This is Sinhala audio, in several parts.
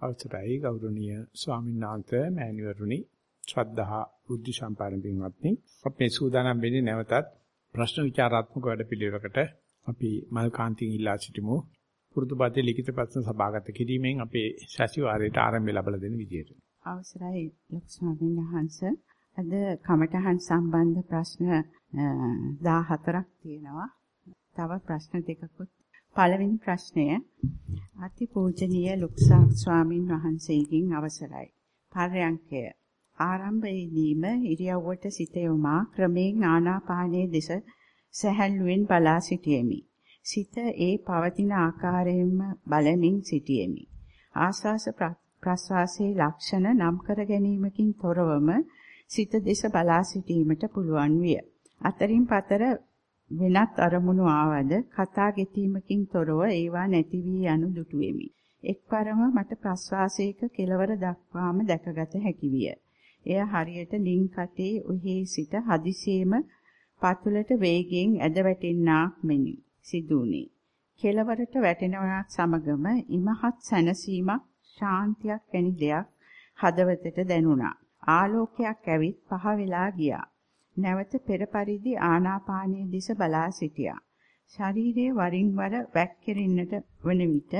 අවසරයි ගෞරවනීය ස්වාමීන් වහන්සේ මෑණිවරුනි. ශ්‍රද්ධහා බුද්ධ සම්පන්න පින්වත්නි අපේ සූදානම් වෙන්නේ නැවතත් ප්‍රශ්න විචාරාත්මක වැඩපිළිවෙලකට අපි මල්කාන්තින් ඉල්ලා සිටිමු. පුරුදුපතේ ලිඛිත ප්‍රශ්න සභාගත කිරීමෙන් අපේ සැසිවාරයට ආරම්භය ලැබලා දෙන විදියට. අවසරයි ලොකු ස්වාමීන් වහන්සේ. අද කමඨහන් සම්බන්ධ ප්‍රශ්න 14ක් තියෙනවා. තව ප්‍රශ්න දෙකකුත් පළවෙනි ප්‍රශ්නය අතිපූජනීය ලුක්සා ස්වාමින් වහන්සේගෙන් අවසරයි. පර්යංකය ආරම්භයේදීම ඉරියව්වට සිත යොමා ක්‍රමයෙන් ආනාපානයේ දෙස සැහැල්ලුවෙන් බලා සිටියෙමි. සිත ඒ පවතින ආකාරයෙන්ම බලමින් සිටියෙමි. ආස්වාස ප්‍රස්වාසයේ ලක්ෂණ නම් කර ගැනීමකින් තොරවම සිත දෙස බලා සිටීමට පුළුවන් විය. අතරින් පතර වෙනත් අරමුණු ආවද කතා ගෙතීමකින් තොරව ඒවා නැති වී යනු දුටුවෙමි. එක්වරම මට ප්‍රස්වාසයක කෙලවර දක්වාම දැකගත හැකි විය. එය හරියට ලින් කටේ ඔහි සිට හදිසියෙම පතුලට වේගයෙන් ඇද වැටෙන්නාක් මෙනි. සිදුුනේ. කෙලවරට වැටෙනවත් සමගම ඉමහත් සැනසීමක් ශාන්තියක් වැනි දෙයක් හදවතට දැනුණා. ආලෝකයක් ඇවිත් පහ වෙලා ගියා. නැවත පෙර පරිදි ආනාපානයේ දිස බලා සිටියා. ශරීරයේ වරින් වර වැක්කිරෙන්නට වන විට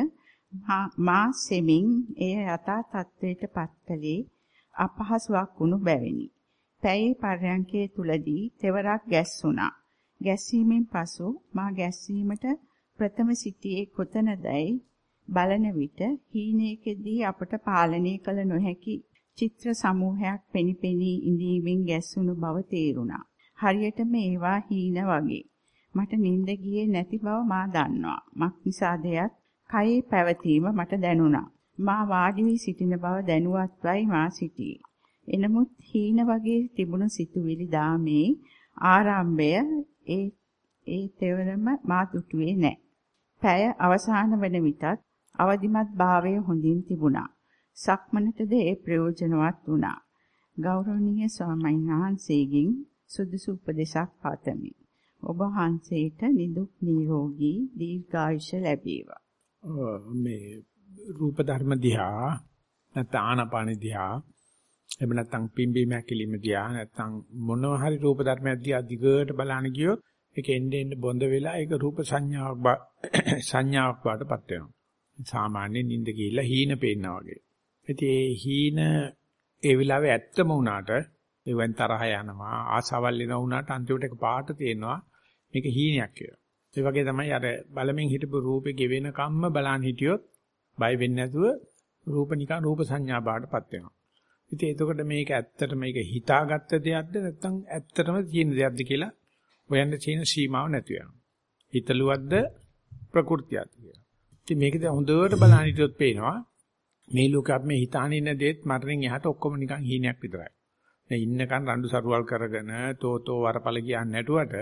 මා සෙමින් එය යථා තත්වයට පත්කලේ අපහසුාවක් වුණු බැවිනි. පැයේ පර්යංකයේ තුලදී තෙවරක් ගැස්සුණා. ගැස්සීමෙන් පසු මා ගැස්සීමට ප්‍රථම සිටියේ කොතනදයි බලන විට හීනයකදී අපට පාලනය කළ නොහැකි චිත්‍ර සමූහයක් පෙනිපෙනී ඉඳීමෙන් ගැස්සුණු බව තේරුණා. හරියටම ඒවා හීන වගේ. මට නිින්ද ගියේ නැති බව මා දන්නවා. මක් නිසාදයක් කයේ පැවතීම මට දැනුණා. මා වාඩි වී සිටින බව දැනුවත්වයි මා සිටියේ. එනමුත් හීන වගේ තිබුණු සිතුවිලි දාමේ ආරම්භය ඒ ඒ තෙවරම මා දුටුවේ නැහැ. පැය අවසාන වන විටත් අවදිමත් භාවය හොඳින් තිබුණා. සක්මනටද ඒ ප්‍රයෝජනවත් වුණා. ගෞරවනීය ස්වාමීන් වහන්සේගෙන් සුදුසු උපදේශක් පාතමි. ඔබ වහන්සේට නිදුක් නිරෝගී දීර්ඝායුෂ ලැබේවා. මේ රූප ධර්ම දිහා නැත්නම් ආනපාන දිහා එහෙම නැත්නම් පිම්බීම හැකිලිම දිහා නැත්නම් මොනවා හරි රූප ධර්මයක් දිහා දිගට බලන්න ගියොත් ඒක එන්නේ එන්නේ බොඳ වෙලා ඒක රූප සංඥාවක් සංඥාවක් වඩටපත් වෙනවා. සාමාන්‍ය නිින්ද ගිහිල්ලා හීන පේනවා වගේ. ඉතින් ඒ හීන ඒ වෙලාවේ ඇත්තම වුණාට ඒවෙන් තරහ යනවා ආසාවල් එනවා වුණාට අන්තිමට එක පාට තේනවා මේක හීනයක් කියලා. ඒ වගේ තමයි අර බලමින් හිටපු රූපේ ගෙවෙන කම්ම බලන් හිටියොත් බය වෙන්නේ නැතුව රූප නිකන් රූප සංඥා බාටපත් වෙනවා. ඉතින් එතකොට මේක ඇත්තට මේක හිතාගත්ත දෙයක්ද නැත්නම් ඇත්තටම තියෙන දෙයක්ද කියලා හොයන්න තියෙන සීමාව නැති වෙනවා. හිතලුවද්ද ප්‍රകൃතියක්ද කියලා. ඉතින් මේකද හොඳට බලන් හිටියොත් පේනවා මේ ලෝකෙ අපි මේ හිතාන ඉන්න දෙත් මරණයෙන් එහාට ඔක්කොම නිකන් හීනයක් විතරයි. මේ ඉන්නකන් රණ්ඩු සරුවල් කරගෙන තෝතෝ වරපල කියන්නේ නැටුවට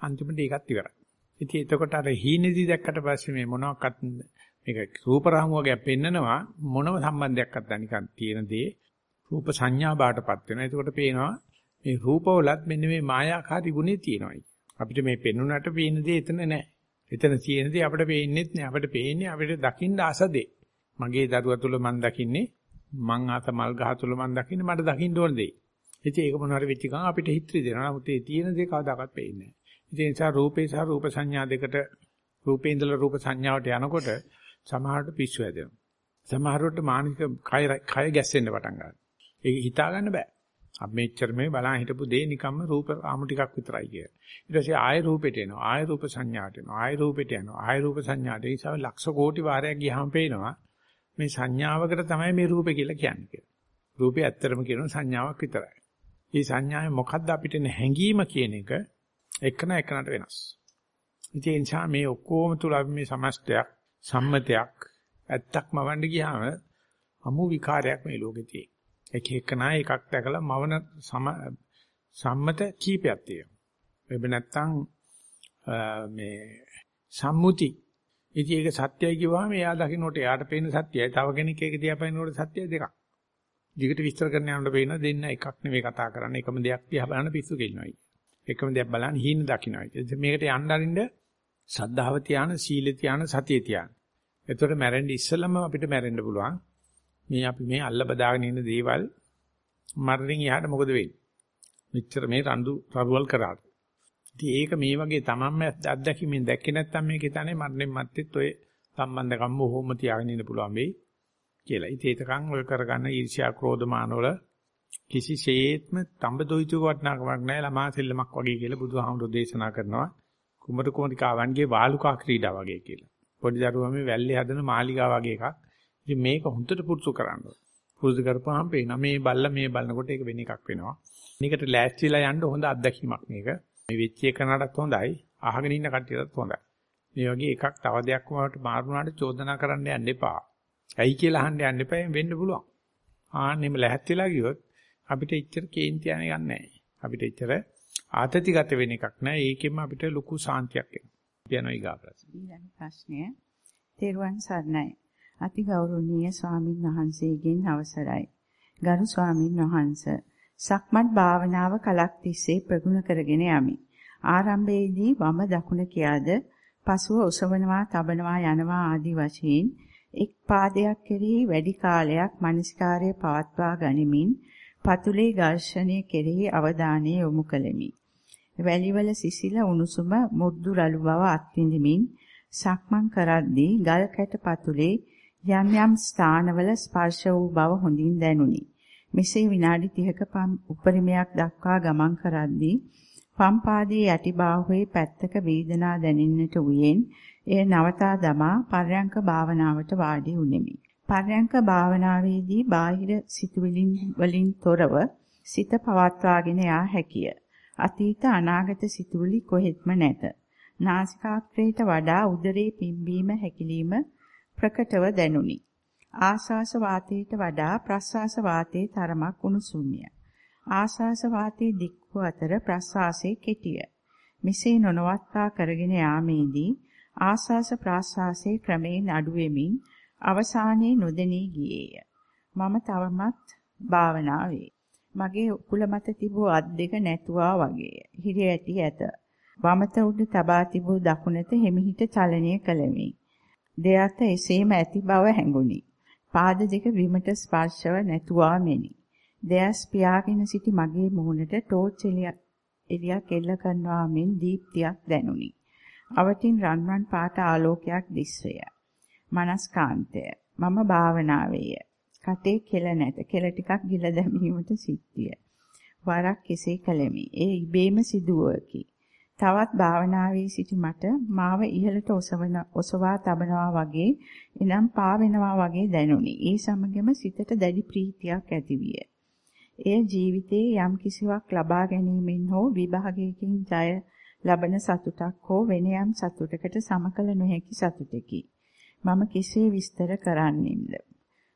අන්තිමට ඒකත් ඉවරයි. ඉතින් එතකොට අර හීනේදී දැක්කට පස්සේ මේ මොනවාක්වත් මේක රූප රාමු වගේ පෙන්නනවා මොනම සම්බන්ධයක්වත් නිකන් තියෙන දේ රූප සංඥා බාටපත් වෙනවා. එතකොට පේනවා මේ රූපවලත් මෙන්න මේ මායාකාරී ගුණේ තියෙනවා. අපිට මේ පෙන්ුණාට පේන දේ එතන නැහැ. එතන තියෙන දේ අපිට පේන්නේත් නැහැ. අපිට පේන්නේ අපිට දකින්න ආසදේ. මගේ දරුවා තුල මම දකින්නේ මං ආත මල් ගහ තුල මම දකින්නේ මට දකින්න ඕන දෙයි. ඉතින් ඒක මොන හරි වෙච්ච ගමන් අපිට හිතේ දෙනවා. නමුත් ඒ තියෙන දේ කවදාකවත් පේන්නේ නැහැ. ඉතින් ඒ නිසා රූපේ සහ රූප සංඥා දෙකට රූපේ ඉඳලා රූප සංඥාවට යනකොට සමහරට පිස්සු හැදෙනවා. සමහරට මානසික කය කය ගැස්සෙන්න පටන් ගන්නවා. ඒක හිතා ගන්න බෑ. අපි මෙච්චර මේ බලන් හිටපු දේ නිකම්ම රූප ආමු ටිකක් විතරයි කිය. ඊට පස්සේ ආය රූපෙට එනවා. ආය රූප සංඥාට එනවා. ආය රූපෙට යනවා. ආය රූප සංඥාට ඒ නිසා ලක්ෂ කෝටි වාරයක් ගියාම පේනවා මේ සංඥාවකට තමයි මේ රූපේ කියලා කියන්නේ කියලා. රූපේ ඇත්තටම කියන සංඥාවක් විතරයි. මේ සංඥාවේ මොකද්ද අපිට හැඟීම කියන එක එකන එකනට වෙනස්. ඉතින් ඒ නිසා මේ ඔක්කොම තුල අපි මේ සමස්තයක් සම්මතයක් ඇත්තක්ම වන්න ගියාම අමු විකාරයක් මේ ලෝකේ තියෙනවා. එක එකනා එකක් දැකලා මවන සම්මත කීපයක් තියෙනවා. වෙබ නැත්තම් මේ සම්මුති ඉතින් ඒක සත්‍යයි කිව්වහම එයා දකින්නට එයාට පේන සත්‍යයි. තව කෙනෙක් ඒක දිහා බලනකොට සත්‍යයි දෙකක්. දිගට විස්තර කරන්න යනකොට පේන දෙන්න එකක් නෙවෙයි කතා කරන්නේ. එකම දෙයක් දිහා බලන පිස්සු කෙලිනවයි. එකම දෙයක් බලන හීන දකින්නයි. මේකට යන්න අරින්න සද්ධාව තියාන, සීල තියාන, සතිය තියාන. එතකොට මැරෙන්න ඉස්සෙල්ලම අපිට මැරෙන්න පුළුවන්. මේ අපි මේ අල්ල බදාගෙන ඉන්න දේවල් මරණින් එහාට මොකද වෙන්නේ? මෙච්චර මේ රණ්ඩු රරුවල් කරාට. ඉතින් ඒක මේ වගේ තමන්ම අත්දැකීමෙන් දැක්කේ නැත්නම් මේක හිතන්නේ මරණයෙන් මත්තේත් ඔය සම්බන්ධකම් බොහොම තියාගෙන ඉන්න පුළුවන් වෙයි කියලා. ඉතින් ඒතකන් ඔය කරගන්න ඊර්ෂ්‍යා ක්‍රෝධ මානවල කිසිසේත්ම තඹ දොයිතුක වටනාකමක් නැහැ ළමා සෙල්ලමක් වගේ කියලා බුදුහාමුදුරෝ දේශනා කරනවා. කුමරු කුමරිකාවන්ගේ වාලුකා ක්‍රීඩා වගේ කියලා. පොඩි දරුවා මේ වැල්ලේ හදන මාලිගා වගේ එකක්. ඉතින් මේක හොඳට පුරුදු කරන්න ඕනේ. පුරුදු කරපුවාම පේනවා මේ බල්ල මේ බලනකොට ඒක වෙන එකක් වෙනවා. මේකට ලෑස්තිලා යන්න හොඳ අත්දැකීමක් මේක. මේ වෙච්ච එකනටත් හොඳයි. අහගෙන ඉන්න කට්ටියටත් හොඳයි. මේ වගේ එකක් තව දෙයක් වලට මාරුනාට චෝදනා කරන්න යන්න එපා. ඇයි කියලා අහන්න යන්න එපා වෙන්න පුළුවන්. ආන්නෙම ලැහත් වෙලා ගියොත් අපිට එච්චර කේන්ති යන්නේ නැහැ. අපිට එච්චර ආතතිගත වෙන එකක් නැහැ. ඒකෙම අපිට ලොකු සාන්තියක් එනවා. යනවා ඊගා ප්‍රශ්න. ඊළඟ ප්‍රශ්නය. තෙරුවන් සරණයි. අති ගෞරවනීය ස්වාමින් වහන්සේගෙන් අවසරයි. ගරු ස්වාමින් වහන්සේ සක්මන් භාවනාව කලක් තිස්සේ ප්‍රගුණ කරගෙන යමි. ආරම්භයේදී වම දකුණ කියාද පසුව ඔසවනවා, තබනවා, යනවා ආදී වශයෙන් එක් පාදයක් කෙරෙහි වැඩි කාලයක් මනස්කාරය පවත්වා ගනිමින් පතුලේ ඝර්ෂණය කෙරෙහි අවධානය යොමු කළෙමි. වැලිවල සිසිල උණුසුම මුද්දු රළු බව අත්විඳිමින් සක්මන් කරද්දී ගල් කැට පතුලේ යම් යම් ස්ථානවල ස්පර්ශ වූ බව හොඳින් දැනුනි. මෙසේ විනාඩි 30ක උපරිමයක් දක්වා ගමන් කරද්දී පම් පාදයේ යටි බාහුවේ පැත්තක වේදනා දැනෙන්නට උයෙන් එය නවතා දමා පර්යංක භාවනාවට වාඩි වුනිමි. පර්යංක භාවනාවේදී බාහිර සිතුවිලින් වලින් තොරව සිත පවත්වාගෙන යා හැකිය. අතීත අනාගත සිතුවිලි කොහෙත්ම නැත. නාසිකාග්‍රේට වඩා උදරේ පිම්බීම හැකිලිම ප්‍රකටව දැනුනි. ආශ්වාස වාතයට වඩා ප්‍රශ්වාස වාතයේ තරමක් උණුසුම්ය. ආශ්වාස වාතයේ දික්ව අතර ප්‍රශ්වාසයේ කෙටිය. මෙසේ නොනවත්වා කරගෙන යාමේදී ආශ්වාස ප්‍රාශ්වාසයේ ක්‍රමයෙන් අඩු වෙමින් අවසානයේ නොදෙනී ගියේය. මම තවමත් භාවනාවේ. මගේ උකුල මත තිබූ අත් දෙක නැතුවා වගේ. හිර ඇටි ඇත. වමත උඩ තබා තිබූ දකුණත හිමිහිට චලනය කළෙමි. දෙයත් එසේම ඇති බව හැඟුනි. පාද දෙක බිමට ස්පර්ශව නැතුවා මෙනි. දෙයස් පියාගෙන සිටි මගේ මුහුණට ටෝච් එළියක් එල්ල කරනවා මෙන් දීප්තියක් දැනුනි. අවටින් රන්වන් පාට ආලෝකයක් දිස්වය. මනස්කාන්තය. මම භාවනාවේය. කටේ කෙල නැත. කෙල ටිකක් ගිල දැමීමට සිද්ධිය. වරක් කෙසේ කළෙමි. ඒ ඉබේම සිදුවකි. තවත් භාවනාවේ සිටි මට මාව ඉහළට ඔසවන ඔසවා තබනවා වගේ එනම් පා වෙනවා වගේ දැනුනි. ඒ සමගම සිතට දැඩි ප්‍රීතියක් ඇතිවිය. එය ජීවිතයේ යම් කිසිවක් ලබා ගැනීමෙන් හෝ විභාගයකින් ජය ලබන සතුටක් හෝ වෙන යම් සතුටකට සමකල නොහැකි සතුටකි. මම කෙසේ විස්තර කරන්නේම්ද?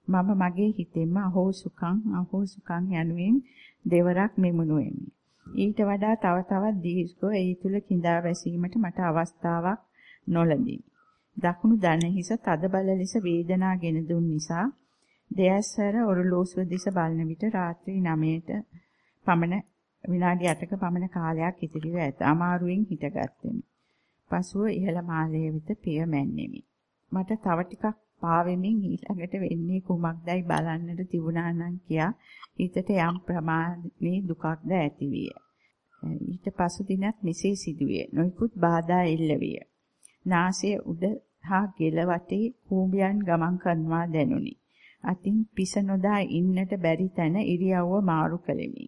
මම මගේ හිතෙන්ම අහෝ සුඛං අහෝ සුඛං යනුවෙන් දෙවරක් මෙමුණු වෙමි. ඊට වඩා තව තවත් දීර්ඝව ඒ තුල කිඳා වැසීමට මට අවස්ථාවක් නොලැබිනි. දකුණු දන හිස තද බල ලෙස වේදනාගෙන දුන් නිසා දෙයස්සර ඔරලෝසුව දිස බලන විට රාත්‍රී 9ට පමණ විනාඩි 8ක පමණ කාලයක් ඉතිරිව ඇත. අමාරුවෙන් හිටගත්තෙමි. පසුව ඉහළ මාලයේ වෙත පිය මැන්නෙමි. මට තව ටිකක් පාවෙමින් ඊළඟට වෙන්නේ කුමක්දයි බලන්නට තිබුණා නම් කියා හිතට යම් ප්‍රමාණයේ දුකක්ද ඇතිවිය. ඊට පසු දිනත් මෙසේ සිදුවේ. නොයිකුත් බාධා එල්ල විය. නාසයේ උඩ හා ගෙල වටේ කූඹියන් ගමන් කරනවා දැනුනි. අතින් පිස නොදා ඉන්නට බැරි තැන ඉරියව්ව මාරු කළෙමි.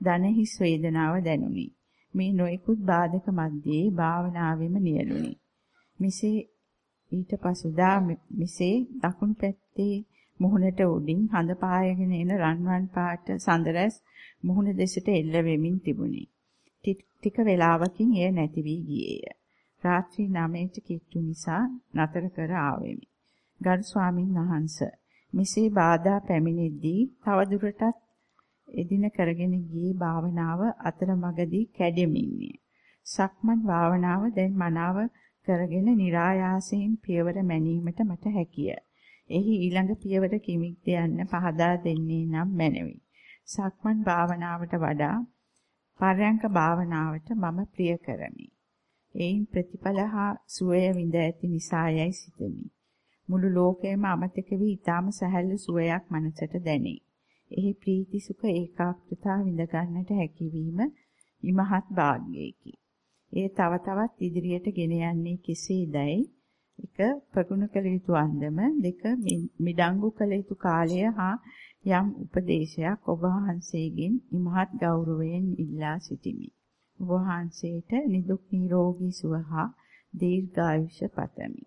දන හිස් වේදනාව දැනුනි. මේ නොයිකුත් බාධක මැද්දේ භාවනාවෙම නියලුනි. මෙසේ ඊට පසුදා මෙසේ දකුණු පැත්තේ මුහුණට උඩින් හඳ පායගෙන එන රන්වන් පාට සඳරැස් මුහුණ දෙසට එල්ල වෙමින් තිබුණි. ටික වේලාවකින් එය නැති වී ගියේය. රාත්‍රී 9ට කිට්ටු නිසා නතර කර ආවෙමි. ගරු ස්වාමින් වහන්සේ මෙසේ බාධා පැමිණෙද්දී තවදුරටත් එදින කරගෙන ගියේ භාවනාව අතරමඟදී කැඩෙමින්නේ. සක්මන් භාවනාව දැන් මනාව කරගෙන નિરાයාසයෙන් පියවර මැනීමට මට හැකිය. එහි ඊළඟ පියවර කිමික්ද යන්න පහදා දෙන්නේ නම් මැනවි. සක්මන් භාවනාවට වඩා පරයන්ක භාවනාවට මම ප්‍රිය කරමි. එයින් ප්‍රතිඵල හා සුවය විඳ ඇති නිසායයි සිතමි. මුළු ලෝකයම අමතක වී ඊටාම සැහැල්ලු සුවයක් මනසට දැනේ. එහි ප්‍රීති සුඛ ඒකාග්‍රතාව විඳ ගන්නට හැකියවීම ඉමහත් වාග්යයකි. ඒ තව තවත් ඉදිරියට ගෙන යන්නේ කෙසේදයි එක ප්‍රගුණ කළ යුතු අන්දම දෙක මිඩංගු කළ යුතු කාලය හා යම් උපදේශයක් ඔබ වහන්සේගෙන් ඉමහත් ගෞරවයෙන් ඉල්ලා සිටිමි. ඔබ වහන්සේට නිදුක් නිරෝගී සුව හා දීර්ඝායුෂ පතමි.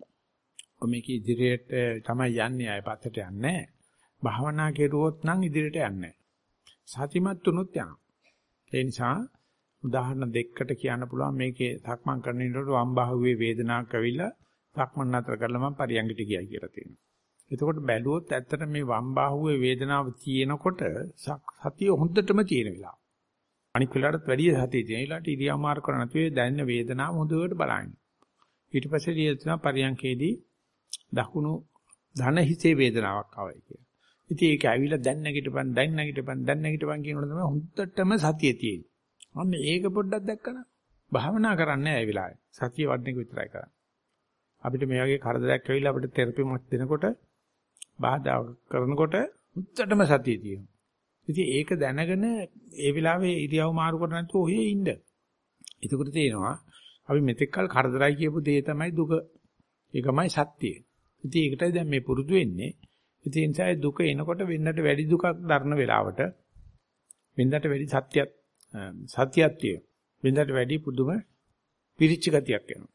මේක ඉදිරියට තමයි යන්නේ අය පතට යන්නේ. භාවනා කෙරුවොත් නම් ඉදිරියට යන්නේ. සතිමත් තුනොත් යනවා. ඒ නිසා උදාහරණ දෙකකට කියන්න පුළුවන් මේකේ සක්මන් කරන ඉන්නකොට වම් බාහුවේ වේදනාවක් ඇවිල්ලා සක්මන් නතර කරලා මම පරියංගිට ගියයි කියලා තියෙනවා. එතකොට බැලුවොත් ඇත්තට මේ වම් බාහුවේ වේදනාව තියෙනකොට සතිය හොඳටම තියෙන වෙලාව. අනික් වෙලාවටත් වැඩි සතිය තියෙන. ඊළාට ඉරියා මාර්ග කරන නැතුවේ දැනෙන වේදනාව හොඳට බලන්න. ඊට පස්සේ දියතුනා පරියංකේදී දකුණු ධන හිතේ වේදනාවක් ආවයි කියලා. ඉතින් ඒක ඇවිල්ලා දැන් නැගිටපන් දැන් නැගිටපන් දැන් නැගිටපන් කියනකොට තමයි හොඳටම සතිය තියෙන්නේ. අන්න ඒක පොඩ්ඩක් දැක්කම භාවනා කරන්නේ ඒ වෙලාවේ. සතිය වඩන එක විතරයි කරන්නේ. අපිට මේ වගේ කරදරයක් ඇවිල්ලා අපිට තෙරපි මොකක් දෙනකොට බාධා කරනකොට උත්තටම සතිය තියෙනවා. ඉතින් ඒක දැනගෙන ඒ වෙලාවේ ඉරියව් මාරු කර නැතුව ඔහේ ඉන්න. එතකොට තේනවා අපි මෙතෙක්කල් කරදරයි කියපු දේ තමයි දුක. ඒකමයි සත්‍යය. ඉතින් ඒකටයි දැන් මේ පුරුදු වෙන්නේ. ඉතින් ඒ නිසා දුක එනකොට වෙන්නට වැඩි දුකක් දරන වෙලාවට වෙන්නට වැඩි සත්‍යයක් සත්‍යයක් තියෙනවා. වෙන්නට වැඩි පුදුම පිරිච්ච ගතියක් එනවා.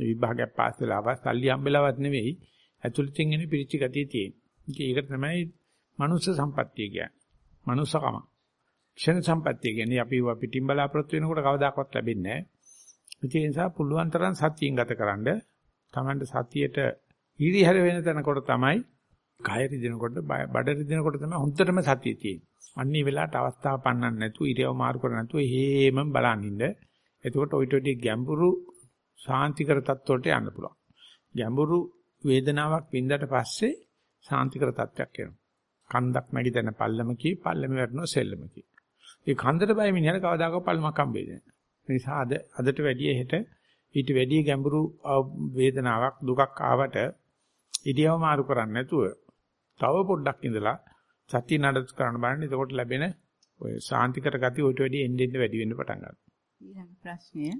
විභාගයක් පාස් වෙලාවත් සල්ලි හම්බෙලාවත් නෙවෙයි ඇතුළතින් එන පිරිච්ච ගතිය තියෙන. ඒක තමයි මනුස්ස සම්පත්තිය කියන්නේ. මනුස්සකම. ක්ෂණ සම්පත්තිය කියන්නේ අපි ව පිටින් බලාපොරොත්තු වෙනකොට කවදාකවත් ලැබෙන්නේ නැහැ. ඒ නිසා පුළුවන් තරම් සතියෙන් ගතකරනද Tamanට සතියට හිරිහැර වෙන තැනකොට තමයි කය රිදෙනකොට බඩ රිදෙනකොට තමයි හොඳටම සතිය තියෙන්නේ. අන්නේ වෙලාවට අවස්ථාව පන්නන්න නැතුව ඉරියව මාරු කර නැතුව හේමම බලන් ඉන්න. එතකොට ඔයිට ඔඩි ගැඹුරු සාන්තිකර තත්ත්වයට යන්න පුළුවන්. ගැඹුරු වේදනාවක් වින්දාට පස්සේ සාන්තිකර තත්ත්වයක් එනවා. කන්දක් නැගිටින පල්ලමකී පල්ලම වැටෙනවා සෙල්ලමකී. ඒ කන්දට බය මිනිහට කවදාකවත් පල්ලමක් හම්බෙන්නේ නැහැ. ඒ නිසා අද අදට වැඩිය හෙට ඊට වැඩිය ගැඹුරු වේදනාවක් දුකක් ආවට ඉදියව මාරු කරන්නේ නැතුව තව පොඩ්ඩක් ඉඳලා සතිය නඩත් කරන්න බලන්න. එතකොට ලැබෙන ඔය සාන්තිකර ගතිය ඊට වැඩිය එන්න එන්න වැඩි වෙන්න පටන් ගන්නවා. ඊළඟ ප්‍රශ්නය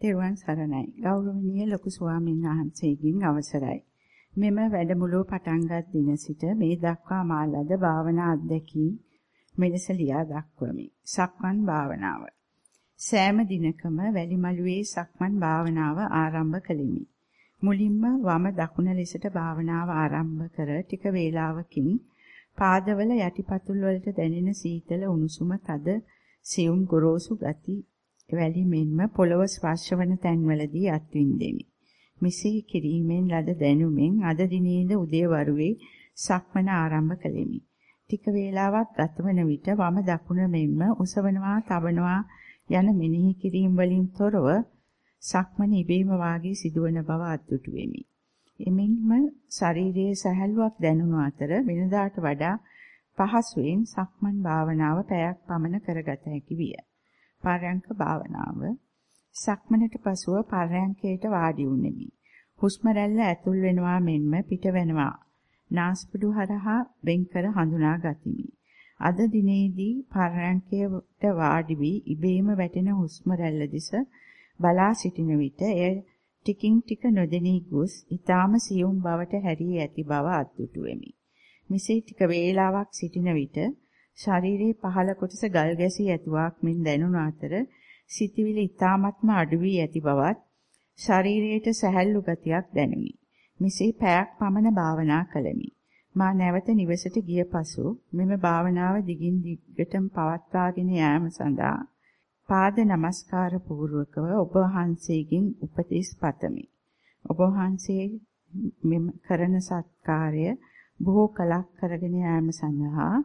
තෙරුවන් සරණයි. ගෞරවනීය ලොකු ස්වාමීන් වහන්සේගෙන් අවසරයි. මෙම වැඩමුළුව පටන්ගත් දින සිට මේ දක්වා මා ලද භාවනා අධ්‍යක්ී මෙලෙස ලියා දක්වමි. සක්මන් භාවනාව. සෑම දිනකම වැලිමලුවේ සක්මන් භාවනාව ආරම්භ කළෙමි. මුලින්ම වම දකුණ ලෙසට භාවනාව ආරම්භ කර ටික වේලාවකින් පාදවල යටිපතුල් වලට දැනෙන සීතල උණුසුම තද සියුම් ගොරෝසු ගති වැලි මෙන්ම පොළව ස්පර්ශ වන තැන්වලදී අත්විඳෙමි. මෙසේ කිරීමෙන් ලද දැනුමෙන් අද දිනේද උදේවරුේ සක්මන ආරම්භ කළෙමි. ටික වේලාවක් ගතවන විට වම දකුණ මෙන්ම උසවනවා, තබනවා යන මෙනෙහි කිරීම වලින් තොරව සක්මන ඉබේම වාගේ සිදුවන බව අත්දුටු වෙමි. එමෙන්ම ශරීරයේ සැහැල්ලුවක් දැනුණු අතර වෙනදාට වඩා පහසුවෙන් සක්මන් භාවනාව පැයක් පමණ කරගත හැකි විය. පරයන්ක භාවනාව සක්මනට පසුව පරයන්කයට වාඩි වුනිමි. හුස්ම රැල්ල ඇතුල් වෙනවා මෙන්ම පිට වෙනවා. නාස්පුඩු හරහා වෙන්කර හඳුනා ගතිමි. අද දිනේදී පරයන්කයට වාඩි වී ඉබේම වැටෙන හුස්ම රැල්ල දිස බලා සිටින විට එය ටිකින් ටික නොදෙනී ගොස් ඊටාම සියුම් බවට හැරී ඇති බව අත්දුටු වෙමි. මෙසේ ටික වේලාවක් සිටින විට ශරීරයේ පහළ කොටස ගල් ගැසී ඇතුවක් මෙන් දැනුණු අතර සිතවිලි ඊ타මත්ම අඩු වී ඇති බවත් ශරීරයට සැහැල්ලු ගතියක් දැනුනි. මෙසේ පැයක් පමණ භාවනා කළෙමි. මා නැවත නිවසට ගිය පසු මෙම භාවනාව දිගින් දිගටම පවත්වාගෙන යාම සඳහා පාද නමස්කාර පූර්වකව ඔබ වහන්සේගෙන් උපදෙස් පතමි. ඔබ වහන්සේ මෙම කරන සත්කාරය බොහෝ කලක් කරගෙන යාම සඳහා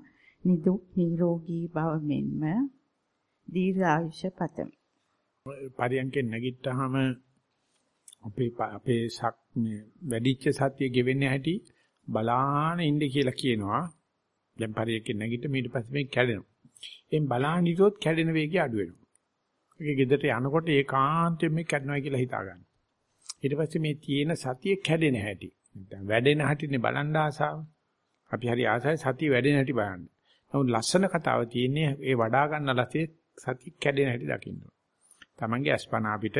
නිදුක් නිරෝගී භව මෙන්ම දීර්ඝායුෂ පතමි. පරියන්කෙන් නැගිට්ටාම අපේ අපේ සක් මේ වැඩිච්ච සතිය ගෙවෙන්නේ හැටි බලාන ඉන්න කියලා කියනවා. දැන් පරියන්කෙන් නැගිට ඊට පස්සේ මේ කැඩෙනවා. එම් බලාන ඉතොත් කැඩෙන වේගය අඩු වෙනවා. ඒක ගෙදරට යනකොට ඒකාන්තයෙන් මේ කැඩනවා කියලා හිතා ගන්න. ඊට පස්සේ මේ තියෙන සතිය කැඩෙන හැටි. දැන් වැඩෙන හැටිනේ බලන්න ආසාව. අපි හරි ආසයි සතිය වැඩෙන හැටි බලන්න. නමුත් ලස්සන කතාව තියෙන්නේ ඒ වඩා ගන්න ලසේ සතිය කැඩෙන හැටි දකින්න. තමන්ගේ අස්පනා අපිට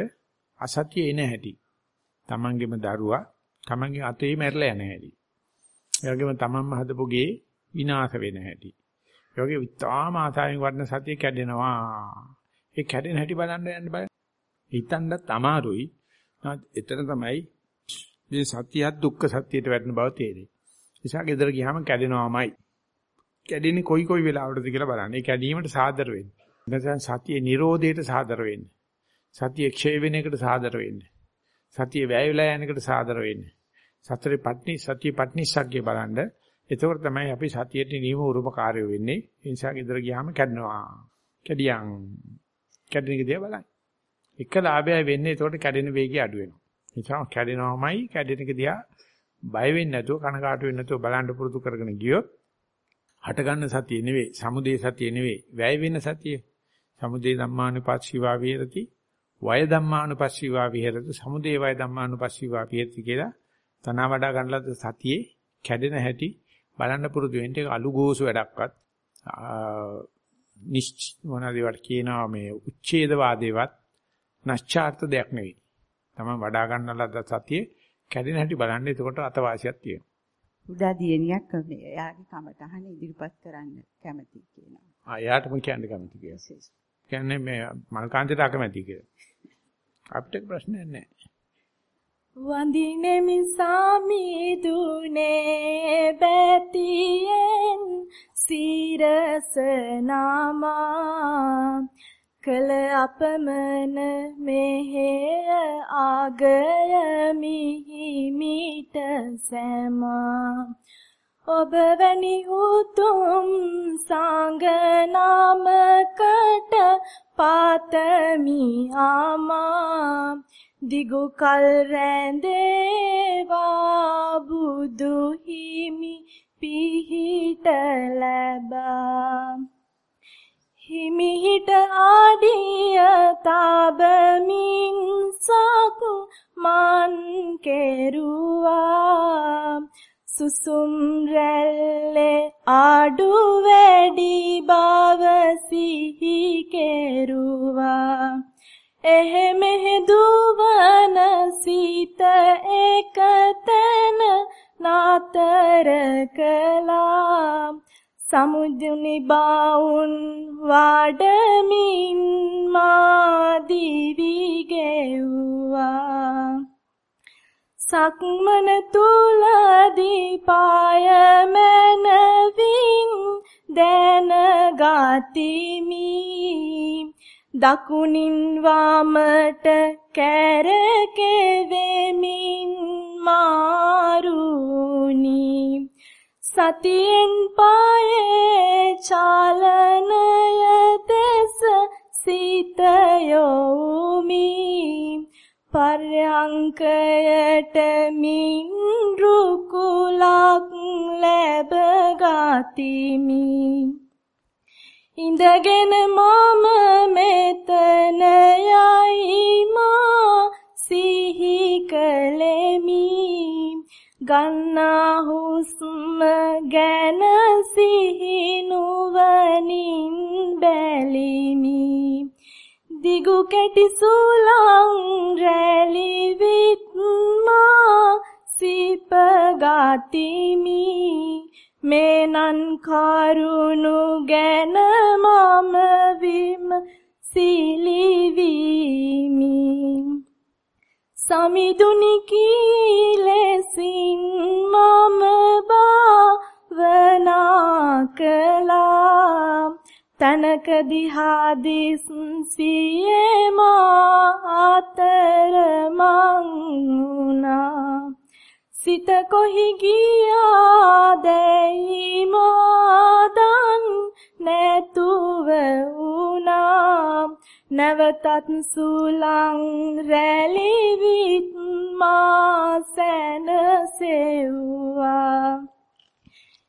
අසතිය එන හැටි. තමන්ගේම දරුවා තමන්ගේ අතේ මැරලා යන හැටි. ඒ වගේම තමන්ම හදපුගේ විනාශ වෙන හැටි. ඒ වගේ විතාම ආසාවෙන් වඩන සතිය කැඩෙනවා. ඒ කැඩෙන හැටි බලන්න යන්න බලන්න. හිතන්නත් අමාරුයි. එතන තමයි මේ සත්‍යයත් දුක්ඛ සත්‍යයට වැටෙන බව තේරෙන්නේ. නිසා ගෙදර ගියාම කැඩෙනවාමයි. කැඩෙන්නේ කොයි කොයි වෙලාවටද කියලා බලන්න. ඒ කැඩීමට සාදර වෙන්න. නැත්නම් සතියේ Nirodheට සාදර වෙන්න. සතියේ ක්ෂය වෙන එකට සාදර වෙන්න. සතියේ වැය වෙලා යන එකට සාදර වෙන්න. සතරේ පට්නි සතියේ පට්නිස්සක්ගේ බලන්න. එතකොට තමයි අපි සතියට නියම උරුමකාරයෝ වෙන්නේ. ඒ නිසා ගෙදර ගියාම කැඩෙනවා. කැඩියන්. කැඩෙන එක දිහා බලන්න. එක ලාභයයි වෙන්නේ එතකොට කැඩෙන වේගය අඩු වෙනවා. ඒ නිසා කැඩෙනවමයි කැඩෙන එක දිහා බය වෙන්නේ නැතුව කනකාටු වෙන්නේ නැතුව බලන්න පුරුදු කරගෙන ගියොත් හට ගන්න සතිය නෙවෙයි, සමුදේ සතිය නෙවෙයි, වැය වෙන සතිය. සමුදේ ධම්මානුපස්සීවා විහෙරති, වය ධම්මානුපස්සීවා විහෙරති, සමුදේ වය ධම්මානුපස්සීවා විහෙරති කියලා තනවා වඩා ගන්නලද සතියේ කැඩෙන හැටි බලන්න පුරුදු වෙන්න ඒක අලු ගෝසු වැඩක්වත් නිශ්ච මොනවාද ඒවට කියනවා මේ උච්ඡේදවාදේවත් නැස්චාර්ථ දෙයක් නෙවෙයි. තමයි වඩා ගන්නලද සතියේ කැඩෙන හැටි බලන්න එතකොට අතවාසියක් තියෙනවා. උදා දියණියක් එයාගේ කමටහන ඉදිරිපත් කරන්න කැමති කියනවා. ආ එයාටම කියන්න කැමති කියලා. කියන්නේ මේ මල්කාන්තයට අකමැති කියලා. අපිට ප්‍රශ්නයක් නැහැ. වඳිනෙමි සාමිදුනේ බැතියෙන් සීරස නාමා කළ අපමණ මෙහෙය ආගයමිහි මීට සෑමා. ඔබ වැනි උතුම් සංගනාමකට පාතමි ආමා. දිගු කල් රැඳේවා බුදු හිමි පිහිට ලැබා. හිමිහිට ආඩිය තාබමින් සාකු මන් කෙරුවා. සුසුම් රැල්ලේ ආඩු වැඩි බව සිහි කෙරුවා. එහෙ මෙහෙ දුවන සිත එකතන නාතර කළා සමුදුනි බවුන් වඩමින් මා දිවි ගෙව්වා සක්මන තුලදී පාය මනවින් දැනගතිමි. දකුණින් වමට කැරකෙවෙමින් මාරුණි. සතියෙන් පායේ චාලනය දෙස සිත යොමි පර්යංකයට මින් රුකුලක් ලැබ ගතිමි. ඉඳගෙන මම මෙතන යයි මා සිහි කලෙමි ගන්නා හුස්ම ගැන සිහි නුවණින් බැලිමි. දිගු කැටි සුලං රැලි විත්මා සිප ගතිමි මේනන් කරුණු ගැන මම විම සිලිවිමි. සමිදුනි කීලෙසින් මම භාවනා කළා. තනක දිහාදිස් සියේ මා අතර මංුණා සිත කොහි ගියාදැයි මාදන් නැතුව වුණා. නැවතත් සුලං රැලිවිත් මා සැනසෙව්වා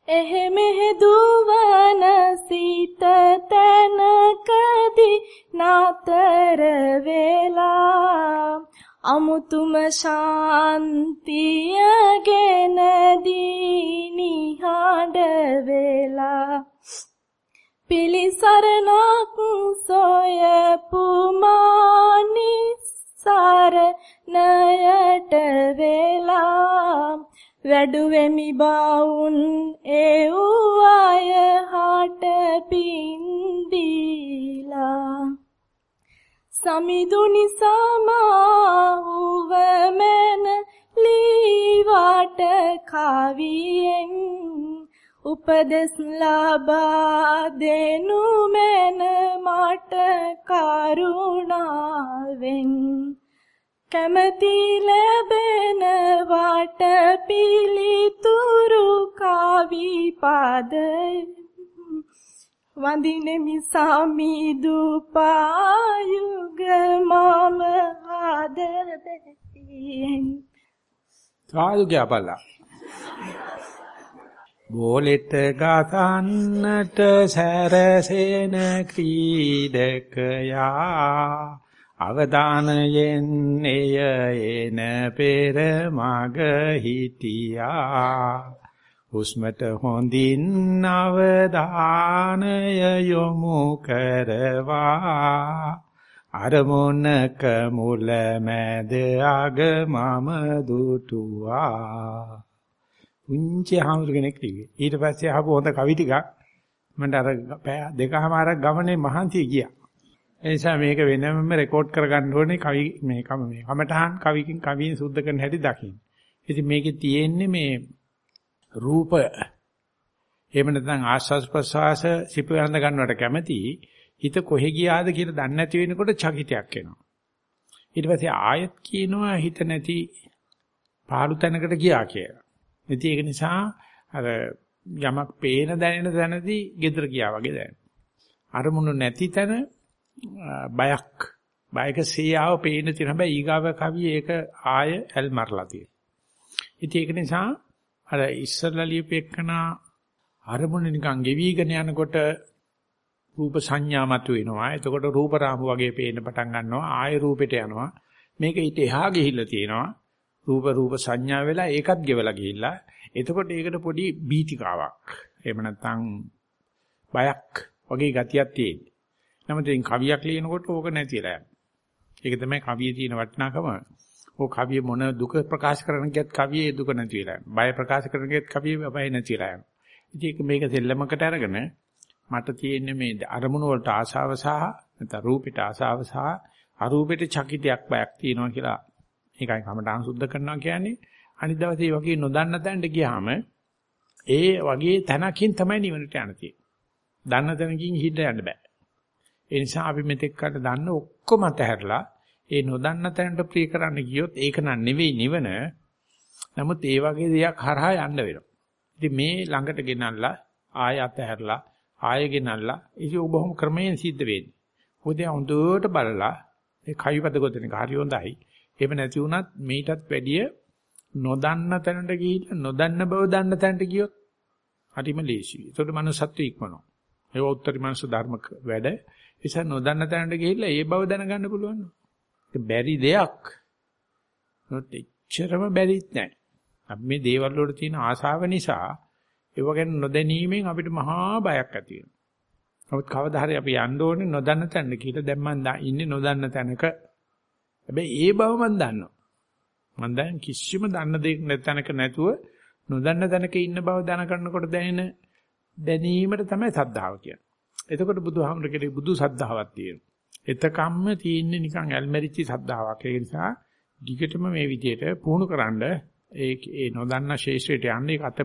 එහෙ මෙහෙ දුවන සිත තැනකදී නතර වෙලා අමුතුම ශාන්තියගෙන දීනි හඬ වේලා. පිලිසරණක් සොයපු මානිස් සරණයට වේලා. වැඩුවෙමි බවුන් ඒ අය හට පින්දීලා. සමිදුනි සමාවුව මන ලීවට කවියෙන් උපදෙස් ලබා දෙනු මැන මට කරුණාවෙන්. කැමැති ලැබෙන වට පිළිතුරු කවි පද වඳිනෙමි සමිදු පායුග මම ආදර දෙතියෙන් සාදු කියපල්ලා බෝලෙට ගසන්නට සැරසෙන ක්‍රීඩකයා. අවදානයෙන් එය එන පෙර මග හිටියා. හුස්මට හොඳින් අවධානය යොමු කරවා අරමුණක මුල මැද අග මම දුටුවා පුංචි හාමුදුර කෙනෙක් කිව්වේ. ඊට පස්සේ ආපු හොඳ කවි ටිකක් මන්ට අර දෙකමාරක් ගමනේ මහන්සි ගියා. ඒ නිසා මේක වෙනම රෙකෝඩ් කරගන්න ඕනේ කවි මේ කම මේ කමටහන් කවිකින් කවියෙන් සුද්ධ කරන හැටි දකින්න. ඉතින් මේකේ තියෙන්නේ මේ රූප එහෙම නැත්නම් ආස්වාස් ප්‍රසවාස සිප ගන්න ගන්නවට කැමැති හිත කොහෙ ගියාද කියලා දන්නේ නැති වෙනකොට චකිතයක් එනවා. ඊට පස්සේ ආයත් කියනවා හිත නැති පාළු තැනකට ගියා කියලා. ඉතින් ඒක නිසා අර යමක් පේන දැනෙන තැනදී gedra ගියා වගේ දැනෙනවා. අරමුණු නැති තැන බයක් බයක සියාව පේන තියෙන හැබැයි ඊගාව කවිය ඒක ආය ඇල් මරලා තියෙනවා. ඉතින් ඒක නිසා අර ඉස්සරලා ලියපෙකනා අරමුණ නිකන් ගෙවිගෙන යනකොට රූප සංඥා මත වෙනවා. එතකොට රූප රාමු වගේ පේන්න පටන් ගන්නවා. ආය රූපෙට යනවා. මේක ඊට එහා ගිහිල්ලා තියෙනවා. රූප රූප සංඥා වෙලා ඒකත් ගෙවලා ගිහිල්ලා. එතකොට ඒකට පොඩි බීතිකාවක්. එහෙම නැත්නම් බයක් වගේ ගතියක් තියෙනවා. නමුත් ඉතින් කවියක් ලියනකොට ඕක නැතිලා යනවා. ඒක තමයි කවියේ තියෙන වටිනාකම. ඕක කවිය මොන දුක ප්‍රකාශ කරන කියත් කවියේ දුක නැති වෙලා යනවා. බය ප්‍රකාශ කරන කියත් කවියේ බය නැතිලා යනවා. ඉතින් මේක සෙල්ලමකට අරගෙන මට තියෙන්නේ මේ අරමුණු වලට ආශාව සහ නැත්නම් රූපෙට ආශාව සහ අරූපෙට චකිතයක් බයක් තියෙනවා කියලා ඒකයි කමඨාන් සුද්ධ කරනවා කියන්නේ අනිත් දවසේ වගේ නොදන්න තැනට ගියාම ඒ වගේ තැනකින් තමයි නිවනට යන්න තියෙන්නේ. දන්න තැනකින් හිට යන්න බෑ. ඒ නිසා අපි මෙතෙක් කල දන්න ඔක්කොම අතහැරලා ඒ නොදන්න තැනට ප්‍රිය කරන්න ගියොත් ඒක නන් නෙවෙයි නිවන. නමුත් ඒ වගේ දෙයක් හරහා යන්න වෙනවා. ඉතින් මේ ළඟට ගෙනල්ලා ආය අතහැරලා ආය ගෙනල්ලා ඉතින් ඔබ බොහොම ක්‍රමයෙන් සිද්ධ වෙන්නේ. මොකද හොඳට බලලා ඒ කයිපද ගොතන එක හරි හොඳයි. එහෙම නැති වුණත් මේකටත් වැඩිය නොදන්න තැනට ගිහිල්ලා නොදන්න බව දන්න තැනට ගියොත් හරිම ලේසියි. ඒකට මනුස්සත්ව ඉක්මනවා. ඒක උත්තරී මනුස්ස ධර්ම වැඩ. නිසා නොදන්න තැනට ගිහිල්ලා ඒ බව දැනගන්න පුළුවන්. ඒක බැරි දෙයක්. නොත් එච්චරම බැරිත් නැහැ. අපි මේ දේවල් වල තියෙන ආශාව නිසා ඒව ගැන නොදැනීමෙන් අපිට මහා බයක් ඇති වෙනවා. නමුත් කවදා හරි අපි යන්න ඕනේ නොදන්න තැනට කියලා දැන් මම ඉන්නේ නොදන්න තැනක. හැබැයි ඒ බව මම දන්නවා. මම දැන් කිසිම දන්න දෙයක් නැතනක නැතුව නොදන්න තැනක ඉන්න බව දැනගන්නකොට දැනෙන දැනීමට තමයි සද්ධාව කියන්නේ. එතකොට බුදුහාමුදුර කෙරේ බුදු සද්ධාවක් තියෙනවා. එතකම්ම තියෙන්නේ නිකන් ඇල්මැරිච්ච සද්ධාාවක්. ඒ නිසා දිගටම මේ විදියට පුහුණුකරනද ඒ ඒ නොදන්න ශේෂ්ත්‍රයට යන්නේ අත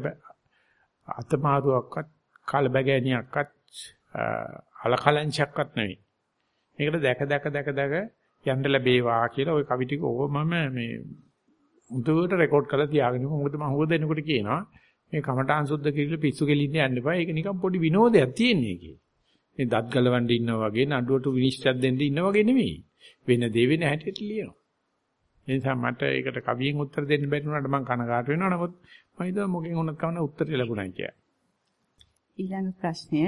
අතමාරුවක්වත් කලබගෑනියක්වත් අලකලංචයක්වත් නෙවෙයි. මේකට දැක දැක දැක දැක යන්න ලැබේවා කියලා ওই කවි ටික ඕවමම මේ උන්ට රෙකෝඩ් කරලා තියාගෙන මොකද මම හොද දෙනකොට කියනවා මේ කමඨාන් සුද්ධ කිරිල පිස්සු කෙලින්න යන්න එපා. ඒක නිකන් පොඩි විනෝදයක් තියෙන්නේ ඒකේ. මේ දත් ගලවන්න ඉන්නවා වගේ නඩුවට විනිශ්චය දෙන්න ඉන්න වගේ නෙමෙයි. වෙන දේ වෙන හැටියට ලියනවා. ඒ නිසා මට ඒකට කවියෙන් උත්තර දෙන්න බැරි වුණාට මම කනගාටු වෙනවා. නමුත් මම හිතුවා මොකෙන් වුණත් කවන උත්තරය ලැබුණා කියලා. ඊළඟ ප්‍රශ්නය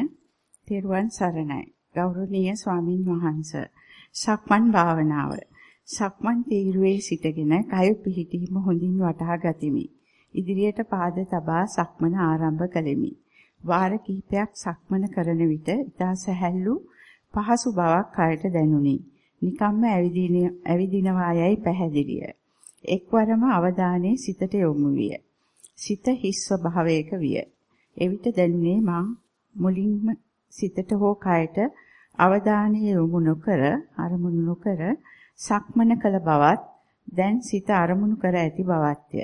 තෙරුවන් සරණයි. ගෞරවනීය ස්වාමින් වහන්සේ. සක්මන් භාවනාව. සක්මන් තීරුවේ සිටගෙන කය පිහිටීම හොඳින් වටහා ගතිමි. ඉදිරියට පාද තබා සක්මන ආරම්භ කළෙමි. වාර කිහිපයක් සක්මන කරන විට ඊතා සැහැල්ලු පහසු බවක් කයට දැනුනි. නිකම්ම ඇවිදිනවා යයි පැහැදිලිය. එක්වරම අවධානයේ සිතට යොමු විය. සිත හිස් ස්වභාවයක විය. එවිට දැනුනේ මා මුලින්ම සිතට හෝ කයට අවධානය යොමු නොකර අරමුණු නොකර සක්මන කළ බවත් දැන් සිත අරමුණු කර ඇති බවත්ය.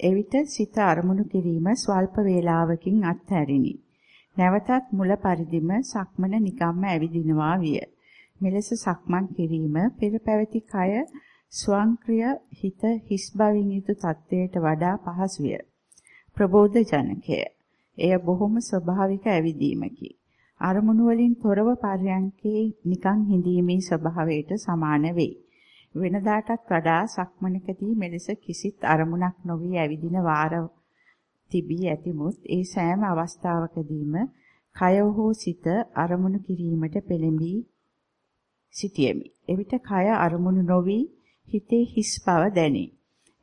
එවිට සිත අරමුණු කිරීම ස්වල්ප වේලාවකින් අත්හැරිනි. නැවතත් මුල පරිදිම සක්මන නිකම්ම ඇවිදිනවා විය. මෙලෙස සක්මන් කිරීම පෙර පැවති කය ස්වංක්‍රිය හිත හිස් බවින් යුතු තත්වයට වඩා පහසුය. ප්‍රබෝධ ජනකය. එය බොහොම ස්වභාවික ඇවිදීමකි. අරමුණු වලින් තොරව පර්යන්කේ නිකන් හිඳීමේ ස්වභාවයට සමාන වෙයි. වෙනදාටත් වඩා සක්මනකදී මෙලෙස කිසිත් අරමුණක් නොවි ඇවිදින වාර තිබී ඇතිමුත් ඒ සෑම අවස්ථාවකදීම කය හෝ සිත අරමුණු කිරීමට පෙළඹී සිටියෙමි. එවිට කය අරමුණු නොවි හිතේ හිස් බව දැනේ.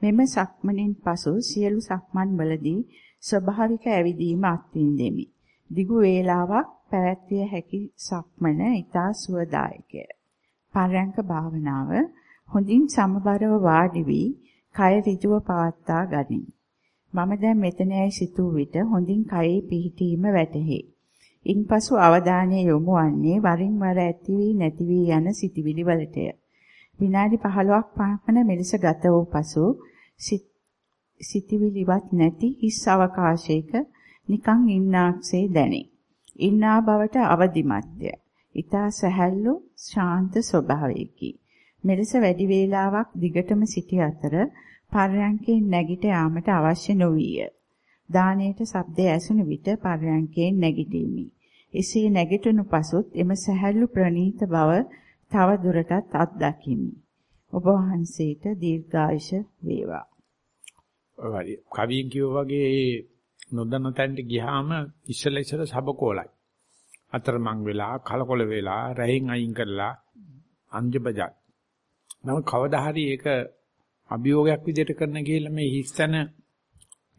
මෙම සක්මණෙන් පසු සියලු සක්මන් වලදී ස්වභාවික ඇවිදීම අත්විඳෙමි. දිගු වේලාවක් පැවැත්විය හැකි සක්මන ඊතා සුවදායකය. පරයන්ක භාවනාව හොඳින් සමබරව වාඩි වී කය ඍජුව පවත්වා ගනිමි. මම දැන් මෙතනයි සිතූ විට හොඳින් කයේ පිහිටීම වැටහි. ඉන්පසු අවධානය යොමු වන්නේ වරින් වර ඇති වී නැති වී යන සිටිවිලි වලටය. විනාඩි 15ක් පමණ මෙලෙස ගත වූ පසු සිටිවිලිවත් නැති හිස් අවකාශයක නිකන් ඉන්නාක්සේ දැනේ. ඉන්නා බවට අවදිමත්ය. ඊතා සැහැල්ලු ශාන්ත ස්වභාවයකි. මෙලෙස වැඩි වේලාවක් දිගටම සිටි අතර පර්යංකයෙන් නැගිට යාමට අවශ්‍ය නොවිය. දාණයට ශබ්දය ඇසුණු විට පර්යංකයෙන් නැගිටීමි. එසේ නැගිටුණු පසුත් එම සැහැල්ලු ප්‍රණීත බව තව දුරටත් අත්දකිමි. ඔබ වහන්සේට දීර්ඝායුෂ වේවා. ඔය කවියෙන් කිව්වා වගේ නොදන්න තැනට ගියාම ඉස්සෙල්ලා ඉස්සෙල්ලා සබකෝලයි. අතරමං වෙලා කලකොල වෙලා රැහින් අයින් කරලා අංජබජක්. නම කවදා හරි ඒක අභියෝගයක් විදිහට කරන කියලා මේ හිස්තන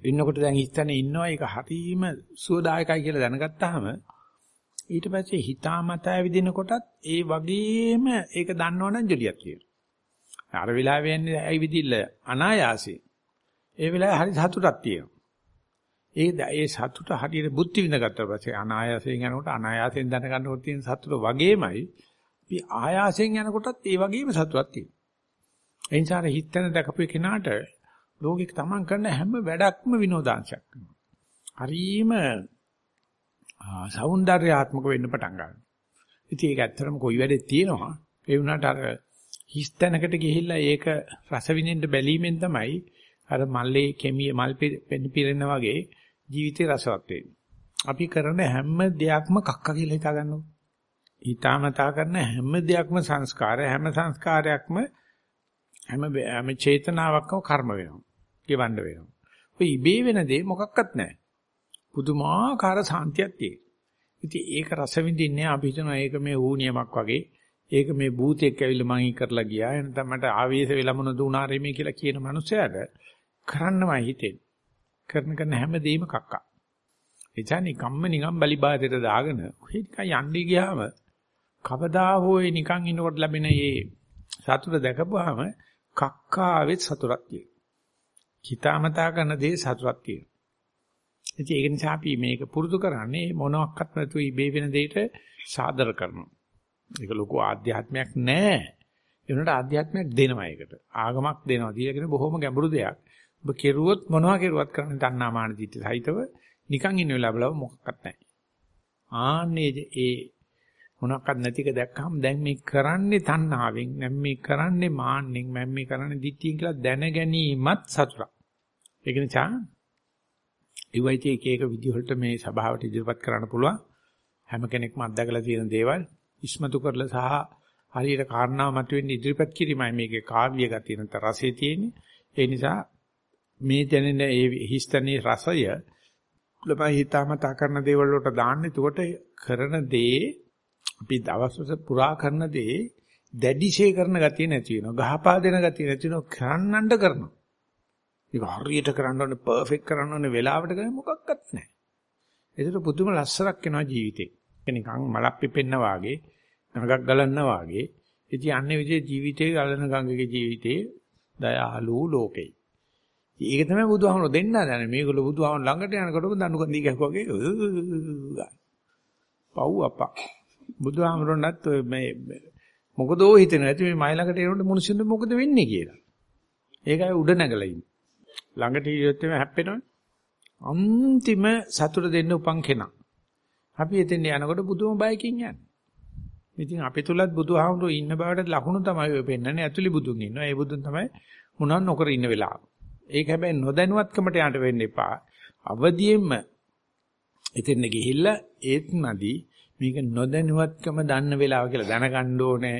ඉන්නකොට දැන් හිස්තන ඉන්නවා ඒක හරීම සුවදායකයි කියලා දැනගත්තාම ඊට පස්සේ හිතාමතා ඇවිදිනකොටත් ඒ වගේම ඒක දන්නවනම් ජොලියක් කියනවා. අර වෙලාවෙ යන්නේ ඇවිදිල්ල අනායාසයෙන්. ඒ වෙලාවේ හරි සතුටක් තියෙනවා. ඒ ඒ සතුට හරියට බුද්ධි විඳගත්තා පස්සේ අනායාසයෙන් යනකොට අනායාසයෙන් දැනගන්නකොට තියෙන සතුට වගේමයි අපි ආයාසයෙන් යනකොටත් ඒ වගේම සතුටක් තියෙනවා. ඒ නිසා හිතන දැකපු කෙනාට ලෝකෙක තමන් කරන හැම වැඩක්ම විනෝදාංශයක් වෙනවා. හරීම సౌందర్యාත්මක වෙන්න පටන් ගන්නවා. ඉතින් ඒක ඇත්තටම කොයි වැඩේ තියෙනවා. ඒ වුණාට අර හිස්තැනකට ගිහිල්ලා ඒක රස විඳින්න බැලීමෙන් තමයි අර මල්ලේ කෙමිය මල් පිරෙන වගේ ජීවිතේ රසවත් වෙන්නේ. අපි කරන හැම දෙයක්ම කක්ක කියලා හිතා ගන්නවා. හිතාමතා කරන හැම දෙයක්ම සංස්කාරය හැම සංස්කාරයක්ම හැම හැම චේතනාවක්ම කර්ම වෙනවා. ගෙවන්න වෙනවා. ඔය ඉබේ වෙන දේ මොකක්වත් නැහැ. පුදුමාකාර සාන්තියක් තියෙනවා. ඉතින් ඒක රස විඳින්නේ අපි හිතනවා ඒක මේ ඌනියමක් වගේ. ඒක මේ භූතයක් ඇවිල්ලා මං ඊ කරලා ගියා. එනතම මට ආවේශ වෙලා මොන දුනාරේ මේ කියලා කියන මනුස්සයාට කරන්නමයි හිතෙන්නේ. කරන කරන හැමදේම කක්කා. එචානි කම්ම නිකම් බලිබාදයට දාගෙන ඔහෙ නිකන් යන්නේ ගියාම කවදා හෝ නිකන් ඉන්නකොට ලැබෙන මේ සතුට දැකපුවාම කක්කාවෙත් සතුටක් තියෙනවා. හිතාමතා කරන දේ සතුටක් තියෙනවා. ඉතින් ඒක නිසා අපි මේක පුරුදු කරන්නේ මොනවත් නැතුව ඉබේ වෙන දෙයට සාදර කරනවා. ඒක ලොකු ආධ්‍යාත්මයක් නෑ. ඒ වුණාට ආධ්‍යාත්මයක් දෙනවා ඒකට. ආගමක් දෙනවා. දීලා බොහොම ගැඹුරු දෙයක්. ඔබ කෙරුවොත් මොනවා කෙරුවත් කරන්න තණ්හාමාන දිට්ඨි සහිතව නිකන් ඉන්න වෙලාව බලව මොකක්වත් නැහැ. ආන්නේ ඒ මොනක්වත් නැතික දැක්කම දැන් මේ කරන්නේ තණ්හාවෙන් දැන් මේ කරන්නේ මාන්නෙන් මම මේ කරන්නේ දිට්ඨියෙන් කියලා දැන ගැනීමත් සතුටක්. ඒක නිසා ඒවයිති එක එක විදිහකට මේ සභාවට ඉදිරිපත් කරන්න පුළුවන්. හැම කෙනෙක්ම අත්දකලා තියෙන දේවල් ඉස්මතු කරලා සහ හරියට කාරණාව මතුවෙන්න ඉදිරිපත් කිරීමයි මේකේ කාව්‍ය ගතිය නැත්නම් රසය තියෙන්නේ. ඒ නිසා මේ දැනෙන ඒ හිස්තනේ රසය ළමයි හිතාමතා කරන දේවල් වලට දාන්න. එතකොට කරන දේ අපි දවස් පුරා කරන දේ දැඩිශේ කරන ගතිය නැති වෙනවා. ගහපා දෙන ගතිය නැති වෙනවා. කරන්නන්න කරනවා. ඒක හරියට කරන්න ඕනේ, පර්ෆෙක්ට් කරන්න ඕනේ වෙලාවට කරන්නේ මොකක්වත් නැහැ. ඒකට පුදුම ලස්සනක් එනවා ජීවිතේ. ඒක නිකන් මලක් පිපෙන්න වාගේ, නගක් ගලන්න වාගේ. ඉතින් අන්නේ විදිහේ ජීවිතේ ගලන ගංගගේ ජීවිතේ දයාලු ලෝකේ. ඒක තමයි බුදුහාමුදුරු දෙන්න හදන්නේ. මේගොල්ලෝ බුදුහාමුදුරු ළඟට යනකොටම දනුකන්දී ගැහුවා වගේ. පව් අප්පා. බුදුහාමුදුරන්වත් මේ මොකදෝ හිතෙන ඇති මේ මයි ළඟට එනකොට මිනිස්සුන්ට මොකද වෙන්නේ කියලා. ඒකයි උඩ නැගලා ඉන්නේ. ළඟට ඉියොත් එමේ හැප්පෙනවනේ. අන්තිම සතුට දෙන්න උපන් කෙනා. අපි එතෙන් යනකොට බුදුම බයකින් යන්නේ. ඉතින් අපි තුලත් බුදුහාමුදුරුවෝ ඉන්න බවට ලකුණු තමයි ඔය පෙන්නන්නේ. ඇතුලේ බුදුන් ඉන්නවා. ඒ බුදුන් තමයි මොනවත් නොකර ඉන්න වෙලාව. ඒක හැබැයි නොදැනුවත්කමට යන්න වෙන්න එපා. අවදියෙන්ම එතෙන් ගිහිල්ලා ඒත් නැදි මේක නොදැනුවත්කම දන්න වෙලාව කියලා දැනගන්න ඕනේ.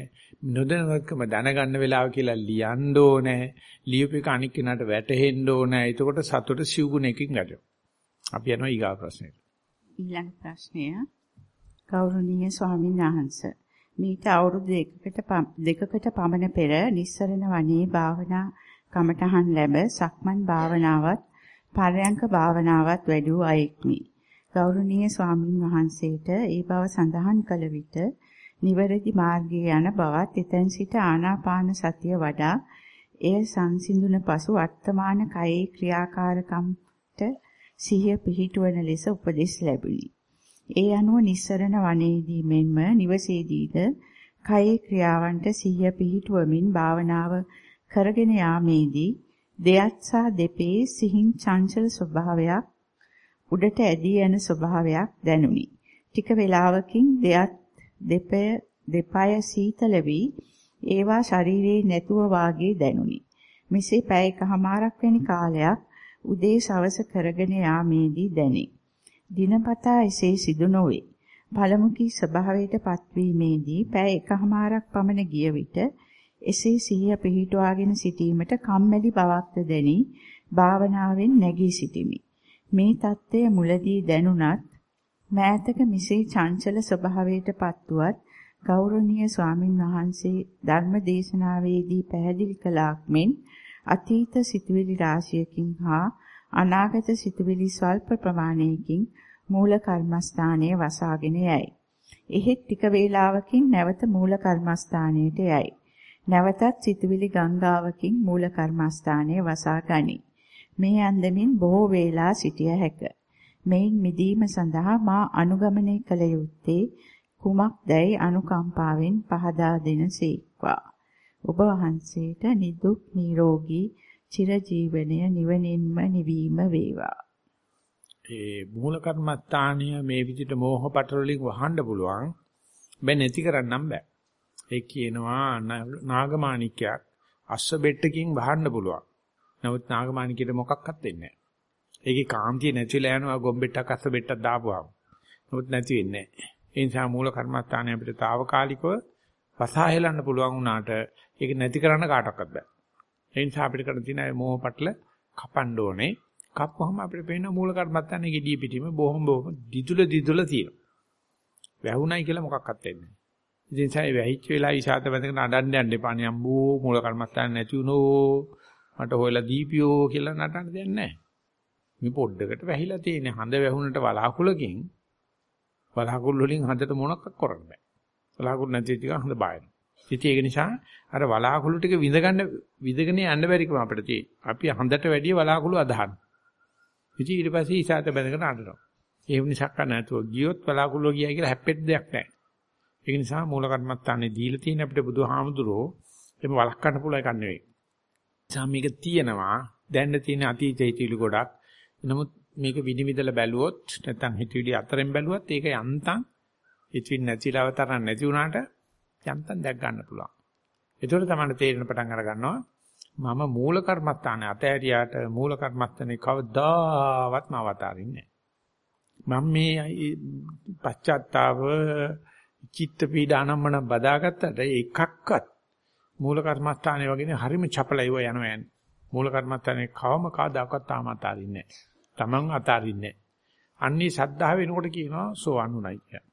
නොදැනුවත්කම දැනගන්න වෙලාව කියලා ලියන්න ඕනේ. ලියුපේක අනික් කෙනාට වැටහෙන්න ඕනේ. එතකොට සතුට සිව්ගුණයකින් ගැටෙනවා. අපි යනවා ඊගා ප්‍රශ්නෙට. ඊළඟ ප්‍රශ්නය ගෞරවනීය ස්වාමීන් වහන්සේ මීට අවුරුදු දෙකකට දෙකකට පමණ පෙර නිස්සරණ වනයේ භාවනා කමඨහන් ලැබ සක්මන් භාවනාවත් පරයන්ක භාවනාවත් වැඩි වූ අයෙක්මි. ගෞරවනීය ස්වාමින් වහන්සේට ඒ බව සඳහන් කළ විට නිවැරදි මාර්ගයේ යන බවත් එතෙන් සිට ආනාපාන සතිය වඩා එය සංසිඳුන පසු වර්තමාන කයේ ක්‍රියාකාරකම්ට සිහිය පිහිටුවන ලෙස උපදෙස් ලැබුණි. ඒ අනුව නිස්සරණ වනයේදී මෙන්ම නිවසේදීද කයේ ක්‍රියාවන්ට සිහිය පිහිටුවමින් භාවනාව කරගෙන යාමේදී දෙයත් සහ දෙපේ සිහින් චංචල ස්වභාවයක් උඩට ඇදී යන ස්වභාවයක් දැනුනි. ටික වේලාවකින් දෙයත් දෙපය දෙපය සීතල වී ඒවා ශරීරයේ නැතුව වාගේ දැනුනි. මෙසේ පැය එකහමාරක් වැනි කාලයක් උදේ සවස කරගෙන යාමේදී දැනේ. දිනපතා එසේ සිදු නොවේ. පළමු කී ස්වභාවයට පත්වීමේදී පැය එකහමාරක් පමණ ගිය විට එසේ සිහිය පිහිටුවාගෙන සිටීමට කම්මැලි බවක්ද දැනි භාවනාවෙන් නැගී සිටිමි. මේ தත්ත්වය මුලදී දැනුණත් මෑතක මිසේ චංචල ස්වභාවයට පත්ුවත් ගෞරවනීය ස්වාමින් වහන්සේ ධර්ම දේශනාවේදී පැහැදිලි කළාක් මෙන් අතීත සිතුවිලි රාශියකින් හා අනාගත සිතුවිලි ස්වල්ප ප්‍රමාණයකින් මූල කර්මස්ථානයේ වසාගෙන යයි. එහෙත් ටික වේලාවකින් නැවත මූල කර්මස්ථානයට යයි. නැවතත් සිතුවිලි ගංගාවකින් මූල කර්මස්ථානයේ වසා ගනී. මේ අන්දමින් බොහෝ වේලා සිටිය හැක. මෙයින් මිදීම සඳහා මා අනුගමනය කළ යුත්තේ කුමක්දයි අනුකම්පාවෙන් පහදා දෙනසේක්වා. ඔබ වහන්සේට නිදුක් නිරෝගී චිරජීවනය නිවනින්ම නිවීම වේවා. ඒ මූල කර්මස්ථානීය මේ විදිහට මෝහ පටලවලින් වහන්න පුළුවන්. බෑ නැති කරන්නම් බෑ. ඒ කියනවා නාගමාණික්යක් අස්ස බෙට්ටකින් වහන්න පුළුවන්. නමුත් නාගමාණිකයට මොකක්වත් වෙන්නේ නැහැ. ඒකේ කාන්තිය නැතිලා යනවා ගොම්බෙට්ටක් අස්ස බෙට්ටක් දාපුවාම. නමුත් නැති වෙන්නේ නැහැ. ඒ නිසා මූල කර්මස්ථානය අපිට తాවකාලිකව වසහාහෙලන්න පුළුවන් වුණාට ඒක නැති කරන්න කාටවත් බෑ. ඒ නිසා අපිට කරන්න තියෙන ඒ මෝහ පටල කපන්න ඕනේ. කප්පුවම අපිට පේන මූල කර්මස්ථානයේ gediy පිටිම බොහොම බොහොම දිදුල දිදුල තියෙනවා. වැහුණයි කියලා මොකක්වත් වෙන්නේ නැහැ. ඉතින් සයි වැහිච්ච වෙලාව ඉසాత බඳගෙන අඬන්න යන්න එපා නේ අම්බෝ මූල කර්මස්ථාන නැති වුණෝ මට හොයලා දීපියෝ කියලා නටන්න දෙයක් නැහැ. මේ පොඩ්ඩකට වැහිලා තියෙන හඳ වැහුනට වලාකුලකින් වලාකුළු වලින් හඳට මොනක් කරන්න බෑ. වලාකුළු නැති ටික හඳ බායන. ඉතින් ඒක නිසා අර වලාකුළු ටික විඳගන්න විඳගෙන යන්න බැරිකම අපිට තියෙයි. අපි හඳට වැඩිය වලාකුළු අදහන. ඉතින් ඊට පස්සේ ඉසాత බැඳගෙන අඬනවා. ඒ නිසා කන නැතුව ගියොත් වලාකුළු ගියයි කියලා හැප්පෙන්න දෙයක් නැහැ. ඒක නිසා මූල කර්මත්තානේ දීලා තියෙන අපිට බුදුහාමුදුරෝ එම වළක්වන්න පුළුවන් එකක් නෙවෙයි. මේක තියෙනවා දැන්න තියෙන අතීත හිතවිලි ගොඩක්. නමුත් මේක විනිවිදලා බැලුවොත් නැත්නම් හිතවිලි අතරින් බැලුවොත් ඒක යන්තම් හිතවිලි නැතිලව තරම් නැති වුණාට යන්තම් දැක් ගන්න පුළුවන්. ඒතකොට තමයි තේරෙන පටන් අර ගන්නවා මම මූල කර්මස්ථානේ අතෑරියාට මූල කර්මස්ථානේ කවදාවත් මම අවතාරින්නේ මම මේ පශ්චාත්තාව චිත්ත පීඩානම්මන බදාගත්තට එකක්වත් මූල කර්මස්ථානයේ වගේනේ හරිම චපලයිව යනවා යන්නේ. මූල කර්මස්ථානයේ කවම කවදාකවත් තාම අතාරින්නේ නැහැ. Taman අතාරින්නේ නැහැ. අන්නේ සද්ධා වෙනකොට කියනවා සෝවන් උනායි කියලා.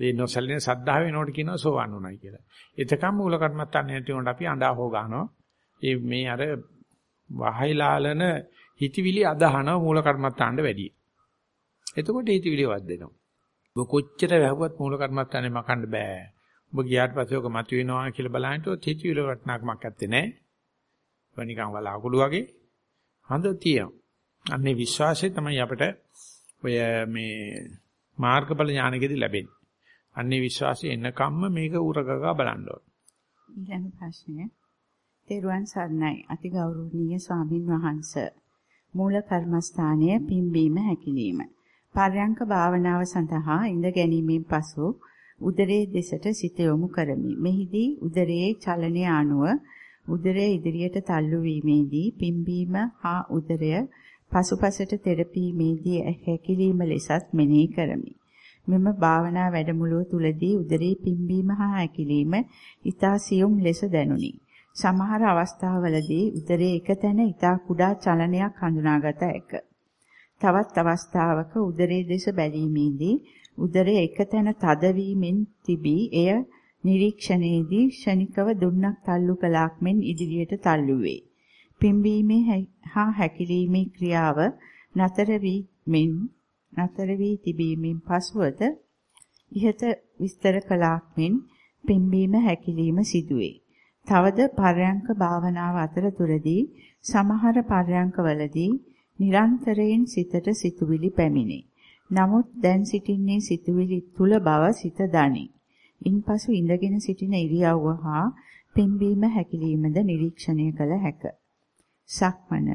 ඒ නොසැලෙන සද්ධාව වෙනකොට කියනවා සෝවන් උනායි කියලා. එතකම් මූල කර්මත්තානේ නැති වුණාට අපි අඬා හො ගන්නවා. ඒ මේ අර වහයිලාලන හිතවිලි අදහන මූල කර්මත්තාන්ට වැඩි. එතකොට හිතවිලි වද්දෙනවා. ඔබ කොච්චර වැහුවත් මූල කර්මත්තානේ මකන්න බෑ. ඔබ ගියාට පස්සේ ඔක මතුවෙනවා කියලා බලහින්නොත් හිතවිලි වටනකමක් ඇත්තේ නෑ. වනිකම් වලාකුළු වගේ හඳ තියෙනවා. අන්නේ විශ්වාසය තමයි අපිට ඔය මේ මාර්ගඵල ඥානකෙදි ලැබෙන්නේ. අන්නේ විශ්වාසය එනකම්ම මේක උරගගා බලන්න ඕන. ඊළඟ ප්‍රශ්නය. තෙරුවන් සරණයි අතිගෞරවනීය ස්වාමින් වහන්සේ. මූල කර්මස්ථානය පිම්බීම හැකිලිම. පර්යංක භාවනාව සඳහා ඉඳ ගැනීමෙන් පසු උදරයේ දෙසට සිත යොමු කරමි. මෙහිදී උදරයේ චලනය අනුව උදරය ඉදිරියට තල්ලු වීමේදී පිම්බීම හා උදරය පසුපසට තෙරපීමේදී හැකිලිම ලෙසත් මෙනෙහි කරමි. මෙම භාවනා වැඩමුළුව තුලදී උදරයේ පිම්බීම හා හැකිලිම ඊතා සියුම් ලෙස දැනුනි. සමහර අවස්ථාවලදී උදරයේ එක තැන ඊතා කුඩා චලනයක් හඳුනාගත හැක. තවත් අවස්ථාවක උදරයේ දෙස බැලීමේදී උදරයේ එක තැන තදවීමෙන් තිබී එය නිරීක්ෂණයේදී ෂණිකව දුන්නක් තල්ලු කලාක් මෙන් ඉදිරියට තල්ලු වේ. පිම්බීමේ හා හැකිලීමේ ක්‍රියාව නතර වී මෙන් නතර වී තිබීමෙන් පසුවද ඉහත විස්තර කළාක් මෙන් පිම්බීම හැකිලිම සිදුවේ. තවද පර්යංක භාවනාව අතරතුරදී සමහර පර්යංකවලදී නිරන්තරයෙන් සිතට සිතුවිලි පැමිණේ. නමුත් දැන් සිටින්නේ සිතුවිලි තුල බව සිත දනී. ඉන්පසු ඉඳගෙන සිටින ඉරියව්ව හා පිම්බීම හැකිලීමද නිරීක්ෂණය කළ හැකිය. සක්මන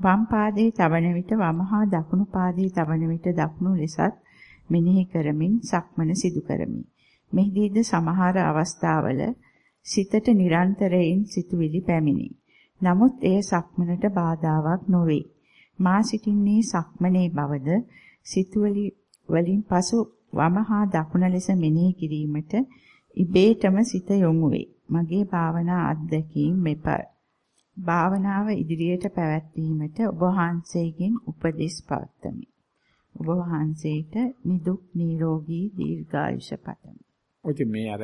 වම් පාදයේ තබන විට වම හා දකුණු පාදයේ තබන විට දකුණු ලෙසත් මෙනෙහි කරමින් සක්මන සිදු කරමි. මෙහිදීද සමහර අවස්ථාවල සිතට නිරන්තරයෙන් සිතුවිලි පැමිණි. නමුත් එය සක්මනට බාධාවක් නොවේ. මා සිටින්නේ සක්මනේ බවද සිතුවිලි වලින් පසු වම හා දකුණ ලෙස මෙනෙහි කිරීමට ඉබේටම සිත යොමු වේ. මගේ භාවනා අත්දැකීම් මෙපා භාවනාව ඉදිරියට පැවැත්වීමට ඔබ වහන්සේගෙන් උපදෙස් පවත්වමි. ඔබ වහන්සේට නිදුක් නිරෝගී දීර්ඝායුෂ පතමි. ඔය මේ අර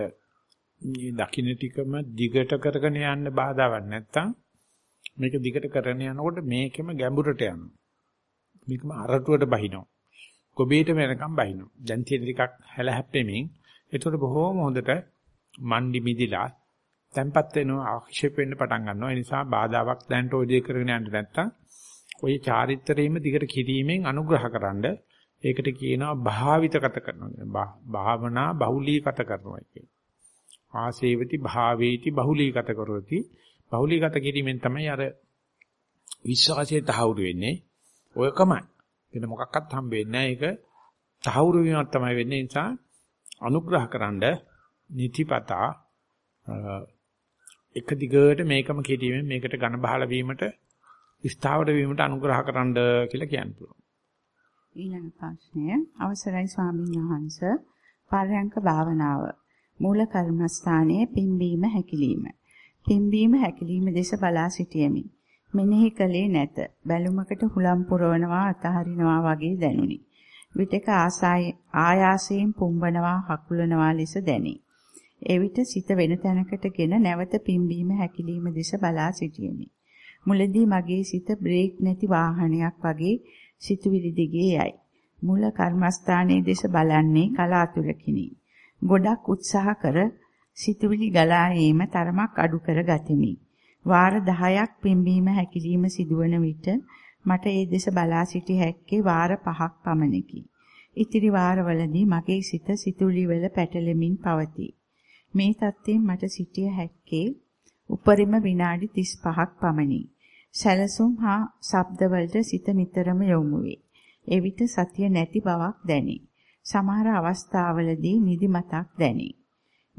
මේ දකින්න ටිකම දිගට කරගෙන යන්න බාධාවක් නැත්තම් මේක දිගට කරගෙන යනකොට මේකෙම ගැඹුරට යනවා. මේකම අරටුවට බහිනවා. කොබේට වෙනකම් බහිනවා. දැන් තියෙන ටිකක් හැල හැප්පෙමින් ඒතකොට බොහෝම හොඳට මන්දි මිදිලා තැම්පත් වෙනවා ආක්ෂේප වෙන්න පටන් ගන්නවා. ඒ නිසා බාධාවක් දැනට ඔය දේ කරගෙන යන්න නැත්තම් ඔය චාරිත්‍රයේම දිගට කිරීමෙන් අනුග්‍රහකරනද ඒකට කියනවා භාවිතගත කරනවා. භාවනා බහුලීගත කරනවා කියන්නේ. ආසේවති භාවේති බහුලීගත කරොති. බහුලීගත කිරීමෙන් තමයි අර විශ්වාසයේ තහවුරු වෙන්නේ. ඔයකමයි. වෙන මොකක්වත් හම්බ වෙන්නේ නැහැ. ඒක තහවුරු වීමක් තමයි වෙන්නේ. ඒ නිසා අනුග්‍රහකරනද නිතිපතා එක දිගට මේකම කෙටීමෙන් මේකට ඝන බහල වීමට ස්ථාවර වීමට අනුග්‍රහ කරන්න කියලා කියන්න පුළුවන්. ඊළඟ ප්‍රශ්නය අවසරයි ස්වාමීන් වහන්ස පරයන්ක භාවනාව මූල කර්මස්ථානයේ පිම්බීම හැකිලිම පිම්බීම හැකිලිම දෙස බලා සිටියමි මෙනෙහි කලේ නැත බැලුමකට හුලම් පුරවනවා අතහරිනවා වගේ දැනුනි විටක ආයාසයෙන් පුම්බනවා හකුලනවා ලෙස දැනේ එවිට සිත වෙන තැනකටගෙන නැවත පිම්බීම හැකිලිම දෙස බලා සිටියෙමි. මුලදී මගේ සිත බ්‍රේක් නැති වාහනයක් වගේ සිතුවිලි දිගේ යයි. මුල කර්මස්ථානයේ දෙස බලන්නේ කලාතුරකිනි. ගොඩක් උත්සාහ කර සිතුවිලි ගලා ඒම තරමක් අඩු කර ගතිමි. වාර 10ක් පිම්බීම හැකිලිම සිදුවන විට මට ඒ දෙස බලා සිටි හැක්කේ වාර 5ක් පමණකි. ඉතිරි වාරවලදී මගේ සිත සිතුවිලි වල පැටලෙමින් පවතී. මේ தත්ත්වයෙන් මට සිටිය හැක්කේ උපරිම විනාඩි 35ක් පමණි. සැලසුම් හා ශබ්දවලට සිත නිතරම යොමු වේ. එවිට සතිය නැති බවක් දැනේ. සමහර අවස්ථාවලදී නිදිමතක් දැනේ.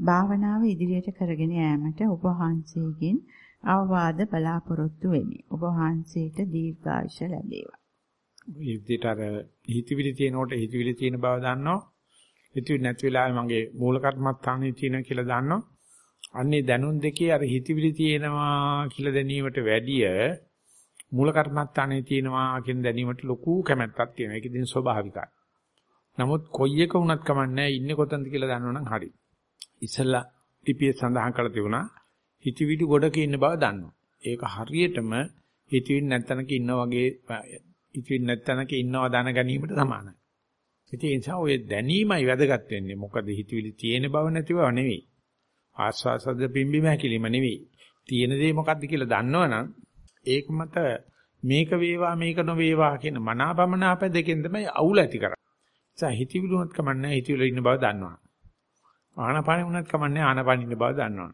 භාවනාව ඉදිරියට කරගෙන යාමට ඔබ වහන්සේගෙන් අවවාද බලාපොරොත්තු වෙමි. ඔබ වහන්සේට දීර්ඝායුෂ ලැබේවා. මේ විදිහට අර හිතවිලි තියෙනකොට හිතවිලි තියෙන බව දන්නවා. හිතවිලි නැති වෙලාවේ මගේ මූල කර්මස්ථානයේ තියෙනවා කියලා දන්නවා. අන්නේ දැනුම් දෙකේ අර හිතවිලි තියෙනවා කියලා දැනීමට වැඩිය මූල කර්මස්ථානයේ තියෙනවා කියන දැනීමට ලොකු කැමැත්තක් තියෙනවා. ඒක ඉතින් ස්වභාවිකයි. නමුත් කොයි එක වුණත් කමන්නේ ඉන්නේ කොතනද කියලා දන්නවනම් හරි. ඉස්සලා ලිපියේ සඳහන් කරලා තිබුණා හිතවිලි ගොඩක ඉන්න බව දන්නවා. ඒක හරියටම හිතවිලි නැත්තනක ඉන්නා වගේ හිතවිලි නැත්තනක ඉන්නවා දැන ගැනීමට සමානයි. ඉතින් ඒ නිසා ඔය දැනීමයි වැදගත් වෙන්නේ. මොකද හිතවිලි තියෙන බව නැති බව නෙවෙයි. ආස්වාසද පිම්බිම හැකිලිම නෙවෙයි. තියෙන දේ මොකද්ද කියලා දන්නවනම් ඒක මත මේක වේවා මේක නොවේවා කියන මනාපමනාප දෙකෙන් තමයි අවුල ඇති කරන්නේ. ඒ හිතවිලි උනත් කමන්නේ හිතවිලි ඉන්න බව දන්නවා. ආනපානෙ උනත් කමන්නේ ආනපානෙ ඉන්න බව දන්නවා.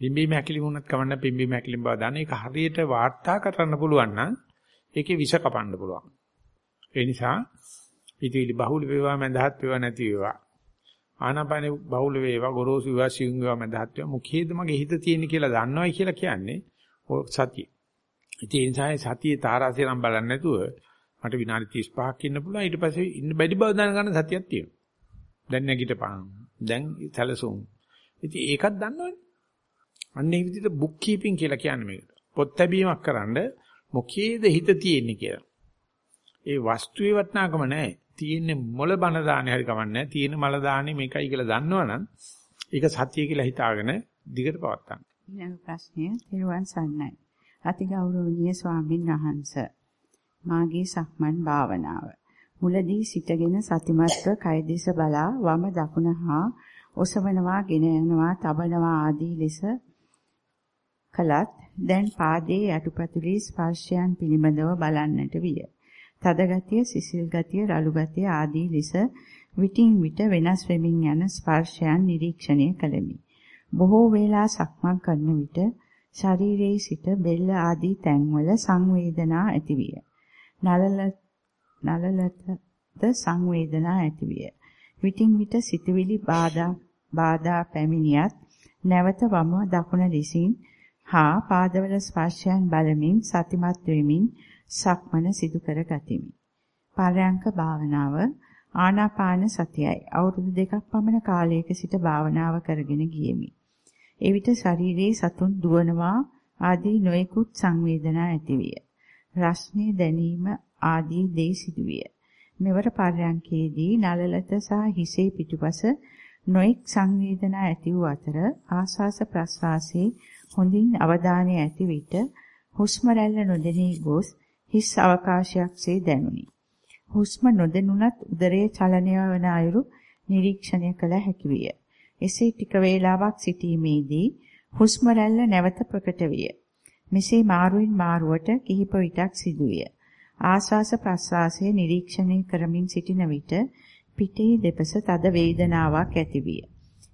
පිම්බීම හැකිලිම උනත් කමන්නේ පිම්බීම හැකිලිම බව දන්න. ඒක හරියට වාර්තා කරන්න පුළුවන් නම් ඒකේ විෂ කපන්න පුළුවන්. ඒ නිසා හිතවිලි බහුල වේවා මඳහත් වේවා නැති වේවා ආනාපානෙ බහුල වේවා ගොරෝසු වේවා සිං වේවා මඳහත් වේවා මුඛේද මගේ හිත තියෙන කියලා දන්නවයි කියලා කියන්නේ ඔය සතිය. ඉතින් ඒ නිසා සතියේ තාරාසිරම් බලන්නේ නැතුව මට විනාඩි 35ක් ඉන්න පුළුවන් ඊට පස්සේ ඉන්න බැරි බව දැනගන්න සතියක් තියෙනවා. දැන් නැගිටපන්. දැන් සැලසුම්. ඉතින් ඒකත් දන්නවනේ. අන්න ඒ විදිහට බුක් කීපින් කියලා කියන්නේ මේකට. පොත් ලැබීමක් කරන්න මොකේද හිත තියෙන්නේ කියලා. ඒ වස්තුවේ වටිනාකම නැහැ. තියෙන්නේ මොළ බන දාන්නේ හරි කමන්නේ. තියෙන මල දාන්නේ මේකයි කියලා දන්නවනම් ඒක සත්‍ය කියලා හිතාගෙන දිගට පවත්තන්න. ඊළඟ ප්‍රශ්නය තිරුවන් සන්නයි. අතිගෞරවනීය ස්වාමින් වහන්සේ. මාගේ සක්මන් භාවනාව. මුලදී සිටගෙන සතිමත්ව කය දෙස බලා වම දකුණ හා ඔසවනවා, ගෙන යනවා, තබනවා ආදී ලෙස කලත් දැන් පාදයේ යටිපතුලේ ස්පර්ශයන් පිළිබඳව බලන්නට විය. තද ගතිය, සිසිල් ගතිය, රළු ගතිය ආදී ලෙස විටින් විට වෙනස් වෙමින් යන ස්පර්ශයන් නිරීක්ෂණය කළෙමි. බොහෝ වේලා සක්මන් කරන විට ශරීරයේ සිට බෙල්ල ආදී තැන්වල සංවේදනා ඇතිවිය. නලලත නලලතද සංවේදනා ඇතිවිය. විටින් විට සිතවිලි බාධා බාධා පැමිණියත් නැවත වම දකුණ ලෙසින් හා පාදවල ස්පර්ශයන් බලමින් සතිමත් වෙමින් සක්මන සිදු කර ගතිමි. පරයන්ක භාවනාව ආනාපාන සතියයි. අවුරුදු දෙකක් පමණ කාලයක සිට භාවනාව කරගෙන ගියෙමි. එවිට ශරීරයේ සතුන් දුවනවා ආදී නොයෙකුත් සංවේදනා ඇතිවිය. රස්නේ දැනීම ආදී දේ සිදුවිය. මෙවර පරයන්කේදී නලලත සහ හිසේ පිටුපස නොඑක් සංවේදනා ඇති වූ අතර ආස්වාස ප්‍රස්වාසයේ හොඳින් අවධානය ඇති විට හුස්ම රැල්ල නොදෙනී ගොස් හිස් අවකාශයක්සේ දැනුනි. හුස්ම නොදෙනුනත් උදරයේ චලනය වන අයුරු නිරීක්ෂණය කළ හැකි විය. එසේ ටික වේලාවක් සිටීමේදී හුස්ම රැල්ල නැවත ප්‍රකට විය. මෙසේ මාරුවෙන් මාරුවට කිහිප විටක් සිදුවිය. ආස්වාස ප්‍රස්වාසයේ නිරීක්ෂණය කරමින් සිටින විට පිටේ දෙපස තද වේදනාවක් ඇතිවිය.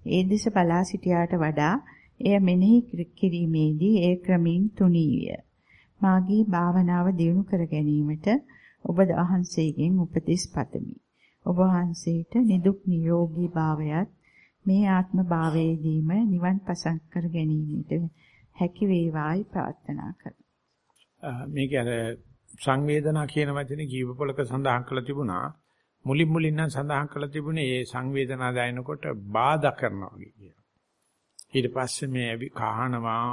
ඒ දෙස බලා සිටියාට වඩා එය මෙනෙහි කිරීමේදී ඒ ක්‍රමින් තුනීය. මාගේ භාවනාව දියුණු කර ගැනීමට ඔබ වහන්සේගෙන් උපදෙස් පතමි. ඔබ වහන්සේට නිදුක් නිරෝගී භාවයත් මේ ආත්ම භාවයේදීම නිවන් පසක් කර ගැනීමට හැකි වේවායි ප්‍රාර්ථනා කරමි. මේක අර සංවේදනා කියන වචනේ ජීව පොලක සඳහන් කරලා තිබුණා. මුලින් මුලින් නම් සඳහන් කරලා තිබුණේ මේ සංවේදනා දැනෙනකොට බාධා කරනවා වගේ කියලා. ඊට පස්සේ මේ කහනවා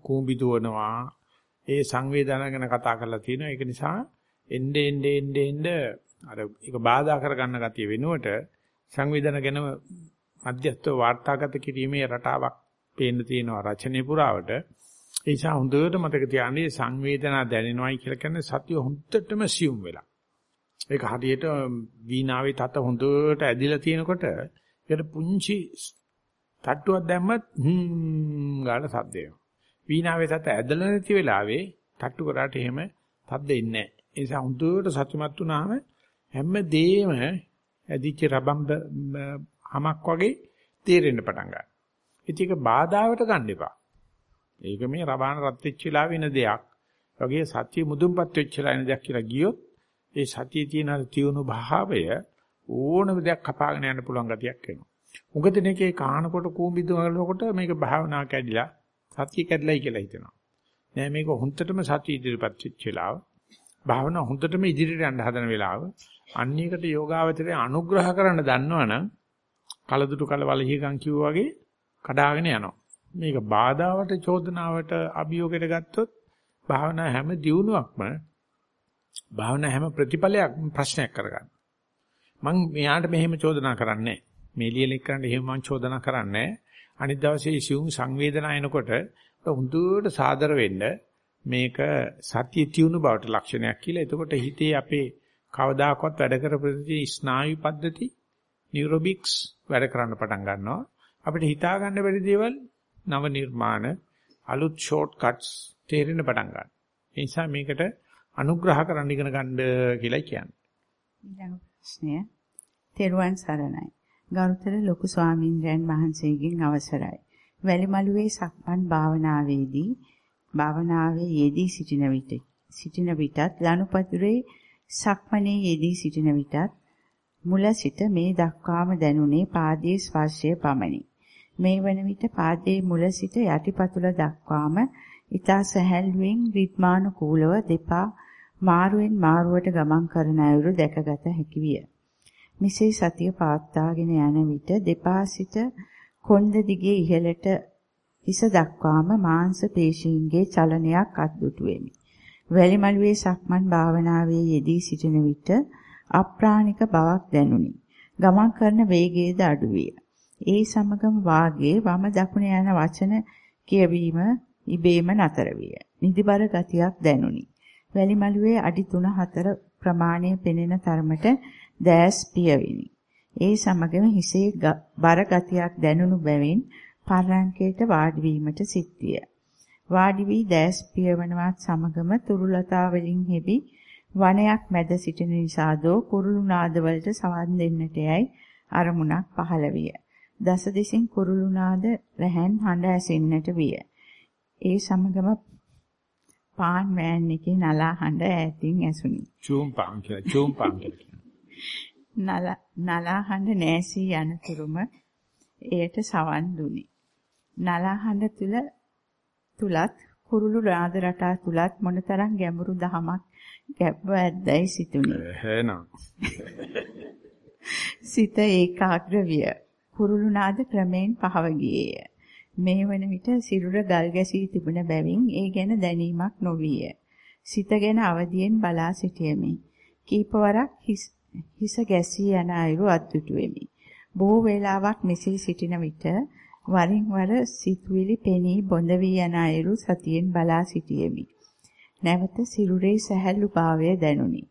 කූඹි දුවනවා. ඒ සංවේදනා ගැන කතා කරලා තියෙනවා. ඒක නිසා එnde ende ende ende අර ඒක බාධා කරගන්න ගතිය වෙනුවට සංවේදන ගැන මධ්‍යස්ථ වාර්තාගත කිරීමේ රටාවක් පේන්න තියෙනවා රචනයේ පුරාවට. ඒ නිසා හොඳට මතක තියාගන්න සංවේදනා දැනෙනවයි කියලා කියන්නේ සතිය හොඳටම සියුම් වෙලා. ඒක හරියට වීණාවේ තත හොඳට ඇදිලා තියෙනකොට ඒකට පුංචි තට්ටුවක් දැම්මත් හ්ම් ගාන සද්ද එනවා. වීණාවේ තත් ඇදලා නැති වෙලාවේ තට්ටු කරාට එහෙම සද්ද එන්නේ නැහැ. ඒ නිසා හුදුවට සතුටුමත් වුණාම හැම දෙෙම ඇදිච්ච රබම් හමක් වගේ තේරෙන්න පටන් ගන්නවා. ඉතින් ඒක බාධාවට ගන්න එපා. ඒක මේ රබාන රත් වෙච්ච වෙලාව වෙන දෙයක්. වගේ සත්‍ය මුදුන්පත් වෙච්ච වෙලාව වෙන දෙයක් කියලා ගියොත් ඒ සතියේ තියෙන තියුණු භාවය ඕනම දෙයක් කපාගෙන යන්න පුළුවන් ගතියක් එනවා. මොකද මේකේ කානකොට කූඹි දුවනකොට මේක භාවනා කැඩිලා සතිය කැඩලයි කියලා හිතෙනවා. නෑ මේක හොන්දටම සතිය ඉදිරිපත් වෙච්ච වෙලාව. භාවනා හොන්දටම ඉදිරියට යන්න හදන වෙලාව. අන්‍යයකට යෝගාවචරය අනුග්‍රහ කරන්න දන්නවනම් කලදුටු කල වලහිගම් කිව්වා වගේ කඩාගෙන යනවා. මේක බාධාවට චෝදනාවට අභියෝගයට ගත්තොත් භාවනා හැම දියුණුවක්ම භාවනා හැම ප්‍රතිඵලයක් ප්‍රශ්නයක් කරගන්න. මං මෙයාට මෙහෙම චෝදනා කරන්නේ මේ ලියලෙක් කරන්න එහෙම මං චෝදනා කරන්නේ අනිත් දවසේ සිවුම් සංවේදනා එනකොට හුදුවට සාදර වෙන්න මේක සත්‍ය තියුණු බවට ලක්ෂණයක් කියලා. එතකොට හිතේ අපේ කවදාකවත් වැඩ කරපු ස්නායු පද්ධති නියුරොබික්ස් වැඩ කරන්න පටන් ගන්නවා. අපිට හිතා ගන්න බැරි දේවල් නව නිර්මාණ අලුත් ෂෝට් කට්ස් තේරෙන්න පටන් ගන්නවා. ඒ නිසා මේකට අනුග්‍රහ කරන්න ඉගෙන ගන්න කියලා කියන්නේ. ඊළඟ ප්‍රශ්නය තෙරුවන් සරණයි. ගරුතර ලොකු ස්වාමින්ද්‍රයන් වහන්සේගෙන් අවසරයි. වැලිමලුවේ සක්මන් භාවනාවේදී භාවනාවේ යෙදී සිටින විට සිටින විටත් ලනුපතුරේ සක්මනේ යෙදී සිටින විටත් මුල සිට මේ දක්වාම දැනුනේ පාදයේ ස්පර්ශය පමණි. මේ වන විට පාදයේ මුල සිට යටිපතුල දක්වාම ඊතා සැහැල්ලුවෙන් රිද්මානුකූලව දෙපා මාරුවෙන් මාරුවට ගමන් කරන අයුරු දැකගත හැකි විය. මිසේ සතිය පවත්වාගෙන යන විට දෙපා සිට කොන්ද දිගේ ඉහළට හිස දක්වාම මාංශ පේශීන්ගේ චලනයක් අද්දුටු වෙමි. වැලිමලුවේ සක්මන් භාවනාවේ යෙදී සිටින විට අප්‍රාණික බවක් දැනුනි. ගමන් කරන වේගයද අඩු විය. ඒ සමගම වාගේ වම දකුණ යන වචන කියවීම ඉබේම නතර විය. නිදිබර ගතියක් දැනුනි. වැලිමලුවේ අඩි 3-4 ප්‍රමාණය පෙනෙන තරමට දැස් පියවිනි. ඒ සමගම හිසේ බර ගතියක් දැනුණු බැවින් පරංකයට වාඩි වීමට සිත්විය. වාඩි වී දැස් පියවනවත් සමගම තුරුලතා වලින් හෙබි වනයක් මැද සිටින නිසාදෝ කුරුළු නාදවලට සවන් දෙන්නට යයි අරමුණක් පහළ විය. දස දෙසින් කුරුළු නාද රැහන් හඬ ඇසෙන්නට විය. ඒ සමගම පාන් වෑන් එකේ නලා හඬ ඈතින් ඇසුනි. චූම් පාන් කියලා චූම් පාන් කියලා. නලා හඬ නැසී යනතුරුම එයට සවන් දුනි. නලා හඬ තුල තුලත් කුරුළු රාද රටා තුලත් මොනතරම් ගැඹුරු දහමක් ගැබ්ව ඇද්දයි සිතුනි. එහෙනම්. සිත ඒකාග්‍ර විය. කුරුළු නාද ක්‍රමෙන් පහව ගියේය. මේ වන විට සිරුර ගල් ගැසී තිබුණ බැවින් ඒ ගැන දැනීමක් නොවිය. සිත ගැන අවදියෙන් බලා සිටියෙමි. කීපවරක් හිස ගැසී යන අයුරු අත්දුටුවෙමි. බොහෝ වේලාවක් මෙසේ සිටින විට වරින් වර සිතුවිලි පෙනී බොඳ වී යන අයුරු සතියෙන් බලා සිටියෙමි. නැවත සිරුරේ සැහැල්ලු භාවය දැනුනි.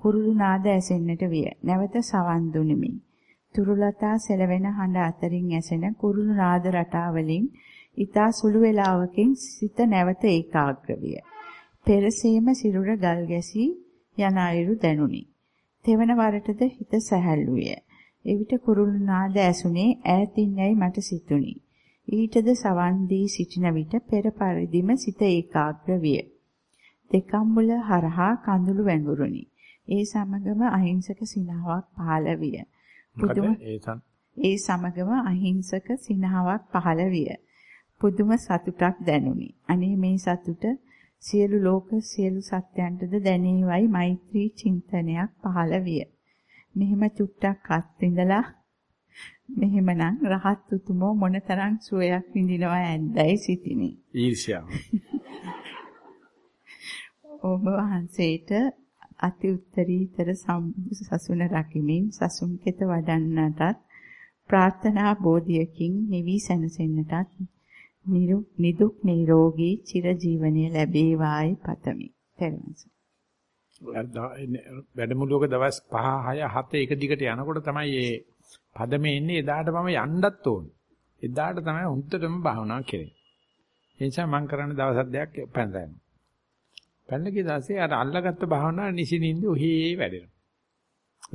කුරුළු නාද ඇසෙන්නට විය. නැවත සවන් දුනිමි. තුරුලතා සෙලවෙන හඬ අතරින් ඇසෙන කුරුළු නාද රටාවලින් ඊතා සුළු වේලාවකින් සිත නැවත ඒකාග්‍ර විය. පෙරසීම සිරුර ගල් ගැසී යන අයුරු දැනුනි. තෙවන වරටද හිත සැහැල්ලු විය. එවිට කුරුළු නාද ඇසුනේ ඈතින් යයි මට සිතුනි. ඊටද සවන් දී සිටින විට පෙර පරිදිම සිත ඒකාග්‍ර විය. දෙකම්බුල හරහා කඳුළු වැඟුරුනි. ඒ සමගම අහිංසක සිනහවක් පහළ විය. පුදුම ඒ සමගම අහිංසක සිනහවක් පහළ විය. පුදුම සතුටක් දැනුනි. අනේ මේ සතුට සියලු ලෝක සියලු සත්‍යයන්ටද දැනේවයි මෛත්‍රී චින්තනයක් පහළ විය. මෙහෙම චුට්ටක් අත්විඳලා මෙහෙමනම් රහත් උතුමෝ මොනතරම් සුවයක් විඳිනවා ඇද්දයි සිටිනේ. ඊර්ෂ්‍යාව. ඔබ වහන්සේට අති උත්තරීතර සසුන රකිමින් සසුන් කෙත වඩන්නටත් ප්‍රාර්ථනා බෝධියකින් නිවි සැනසෙන්නටත් නිදුක් නිරෝගී චිරජීවනය ලැබේවායි පතමි. තෙරුවන් වැඩමුළුවක දවස් 5 6 7 එක දිගට යනකොට තමයි මේ පදමේ එන්නේ එදාට මම යන්නත් ඕන. එදාට තමයි හුත්තටම භාවනා කරේ. ඒ නිසා මම කරන්න දවස් දෙකක් පැනලා යනවා. පැනලා ගිය දාසේ අර අල්ලගත්ත භාවනාව නිසින්ින්ද ඔහේ වැඩෙනවා.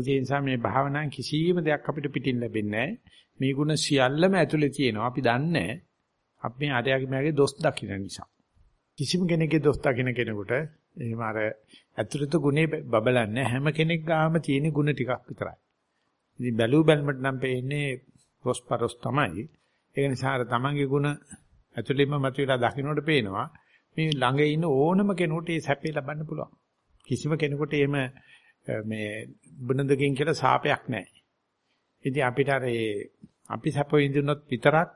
ඒ නිසා මේ භාවනාව කිසියම් දෙයක් අපිට පිටින් ලැබෙන්නේ නැහැ. මේ ಗುಣ සියල්ලම ඇතුලේ තියෙනවා. අපි දන්නේ අපි මේ අරයාගේ මෑගේ දොස් දකින්න නිසා. කිසිම කෙනෙක්ගේ දොස් දකින්න කෙනෙකුට එහෙම අර ඇතුළත ගුණේ බබලන්නේ හැම කෙනෙක් ගාම තියෙන ගුණ ටිකක් විතරයි. ඉතින් බැලූ බැලමට නම් පේන්නේ පොස්පරොස් තමයි. ඒ නිසා අර තමන්ගේ ගුණ ඇතුළෙම මතුවලා දකින්නට පේනවා. මේ ළඟ ඉන්න ඕනම කෙනෙකුට ඒ සැපේ ලබන්න පුළුවන්. කිසිම කෙනෙකුට එහෙම මේ බුණදකින් කියලා සාපයක් නැහැ. ඉතින් අපිට අර ඒ අපි සැප විඳිනොත් විතරක්